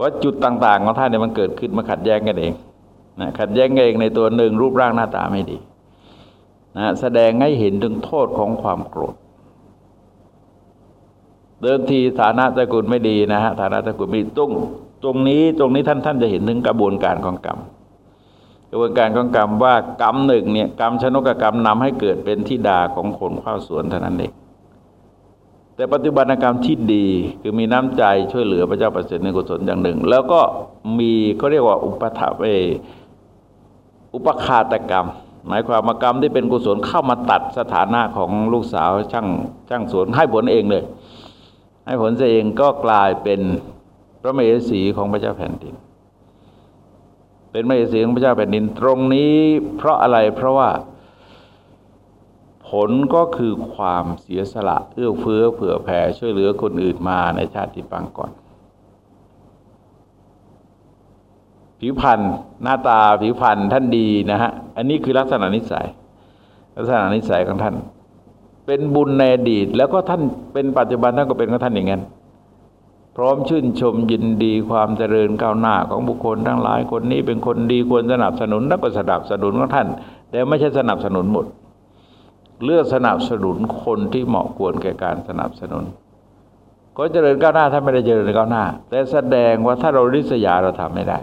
ว่าจุดต่าง ๆ ของท่านเนี่ยมันเกิดขึ้นมาขัดแย้งกันเองนะขัดแย้งเองในตัวหนึ่งรูปร่างหน้าตาไม่ดี นะแสดงให้เห็นถึงโทษของความโกรธ เดิมทีฐานะตระกูลไม่ดีนะฮะฐานะตระกูลไม่ดีตรงตรงนี้ตรงนี้ท่านท่านจะเห็นถึงกระบวนการของกรรมกระบวนการของกรรมว่ากรรมหนึ่งเนี่ยกรรมชนกกรรมนำให้เกิดเป็นที่ดาของคนข้าวสวนเท่านั้นเองแต่ปัจจุบันกรรมที่ดีคือมีน้ำใจช่วยเหลือพระเจ้าประเสริฐในกุศลอย่างหนึ่ง แล้วก็มีเขาเรียกว่าอุปถัมภ์อุปคาตกรรม หมายความมากรรมที่เป็นกุศลเข้ามาตัดสถานะของลูกสาวช่างช่างสวนให้ผลเองเลย ให้ผลเองก็กลายเป็นพระเมสสีของพระเจ้าแผ่นดิน เป็นเมสสีของพระเจ้าแผ่นดิน ตรงนี้เพราะอะไรเพราะว่า ผลก็คือความเสียสละเอื้อเฟื้อเผื่อแผ่ช่วยเหลือคนอื่นมาในชาติปังก่อน ผิวพรรณหน้าตาผิวพรรณท่านดีนะฮะอันนี้คือลักษณะนิสัย ลักษณะนิสัยของท่าน เป็นบุญในอดีต แล้วก็ท่านเป็นปัจจุบันท่านก็เป็นของท่านอย่างนั้นพร้อมชื่นชมยินดีความเจริญก้าวหน้าของบุคคลทั้งหลายคนนี้เป็นคนดีควรสนับสนุนแล้วก็สนับสนุนของท่าน แต่ไม่ใช่สนับสนุนหมด เลือกสนับสนุนคนที่เหมาะควรแก่การสนับสนุนก็เจริญก้าวหน้าท่านไม่ได้เจริญก้าวหน้า แต่แสดงว่าถ้าเราริษยาเราทำไม่ได้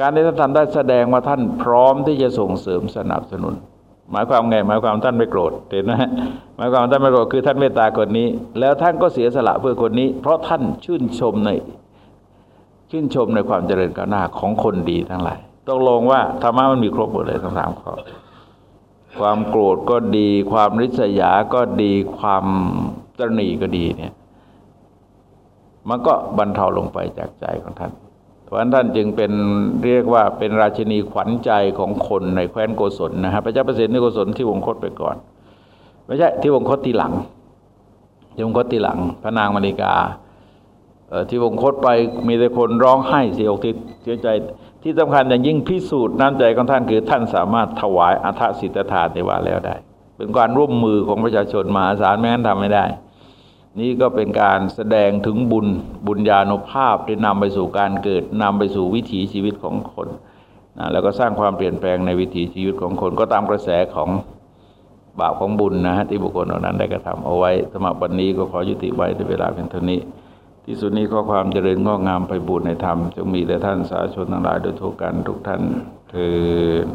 การที่ท่านทำได้แสดงว่าท่านพร้อมที่จะส่งเสริมสนับสนุน หมายความไงหมายความท่านไม่โกรธเห็นไหมหมายความท่านไม่โกรธคือท่านเมตตาคนนี้ แล้วท่านก็เสียสละเพื่อคนนี้ เพราะท่านชื่นชมในชื่นชมในความเจริญก้าวหน้าของคนดีทั้งหลายต้องลงว่าธรรมะมันมีครบหมดเลยทั้งสามข้อความโกรธก็ดี ความริษยาก็ดีความตรณีก็ดีเนี่ย มันก็บรรเทาลงไปจากใจของท่าน ราะฉะนั้นท่านจึงเป็นเรียกว่าเป็นราชินีขวัญใจของคนในแคว้นโกศลนะครับพระเจ้าประสิทธิ์ในโกศลที่วงคตไปก่อน ไม่ใช่ที่วงคตทีหลัง ที่วงคตทีหลัง พระนางมณีกาที่วงคตไปมีแต่คนร้องไห้เสียอกเสียใจที่สำคัญอย่างยิ่งพิสูจน์น้ำใจของท่านคือท่านสามารถถวายอัฐสิทธทานในว่าแล้วได้ เป็นการร่วมมือของประชาชนมหาศาลแม้นทำไม่ได้ นี่ก็เป็นการแสดงถึงบุญบุญญาณุภาพที่นำไปสู่การเกิดนำไปสู่วิถีชีวิตของคนนะแล้วก็สร้างความเปลี่ยนแปลงในวิถีชีวิตของคนก็ตามกระแสของบาปของบุญนะฮะที่บุคคลเหล่านั้นได้กระทำเอาไว้สมัวันนี้ก็ขอยุติไว้ในเวลาเพียงเท่านี้ ที่สุดนี้ข้อความเจริญงอกงามไปบุญในธรรมจงมีแต่ท่านสาธุชนทั้งหลายโดยทุกกันทุกท่านเถิด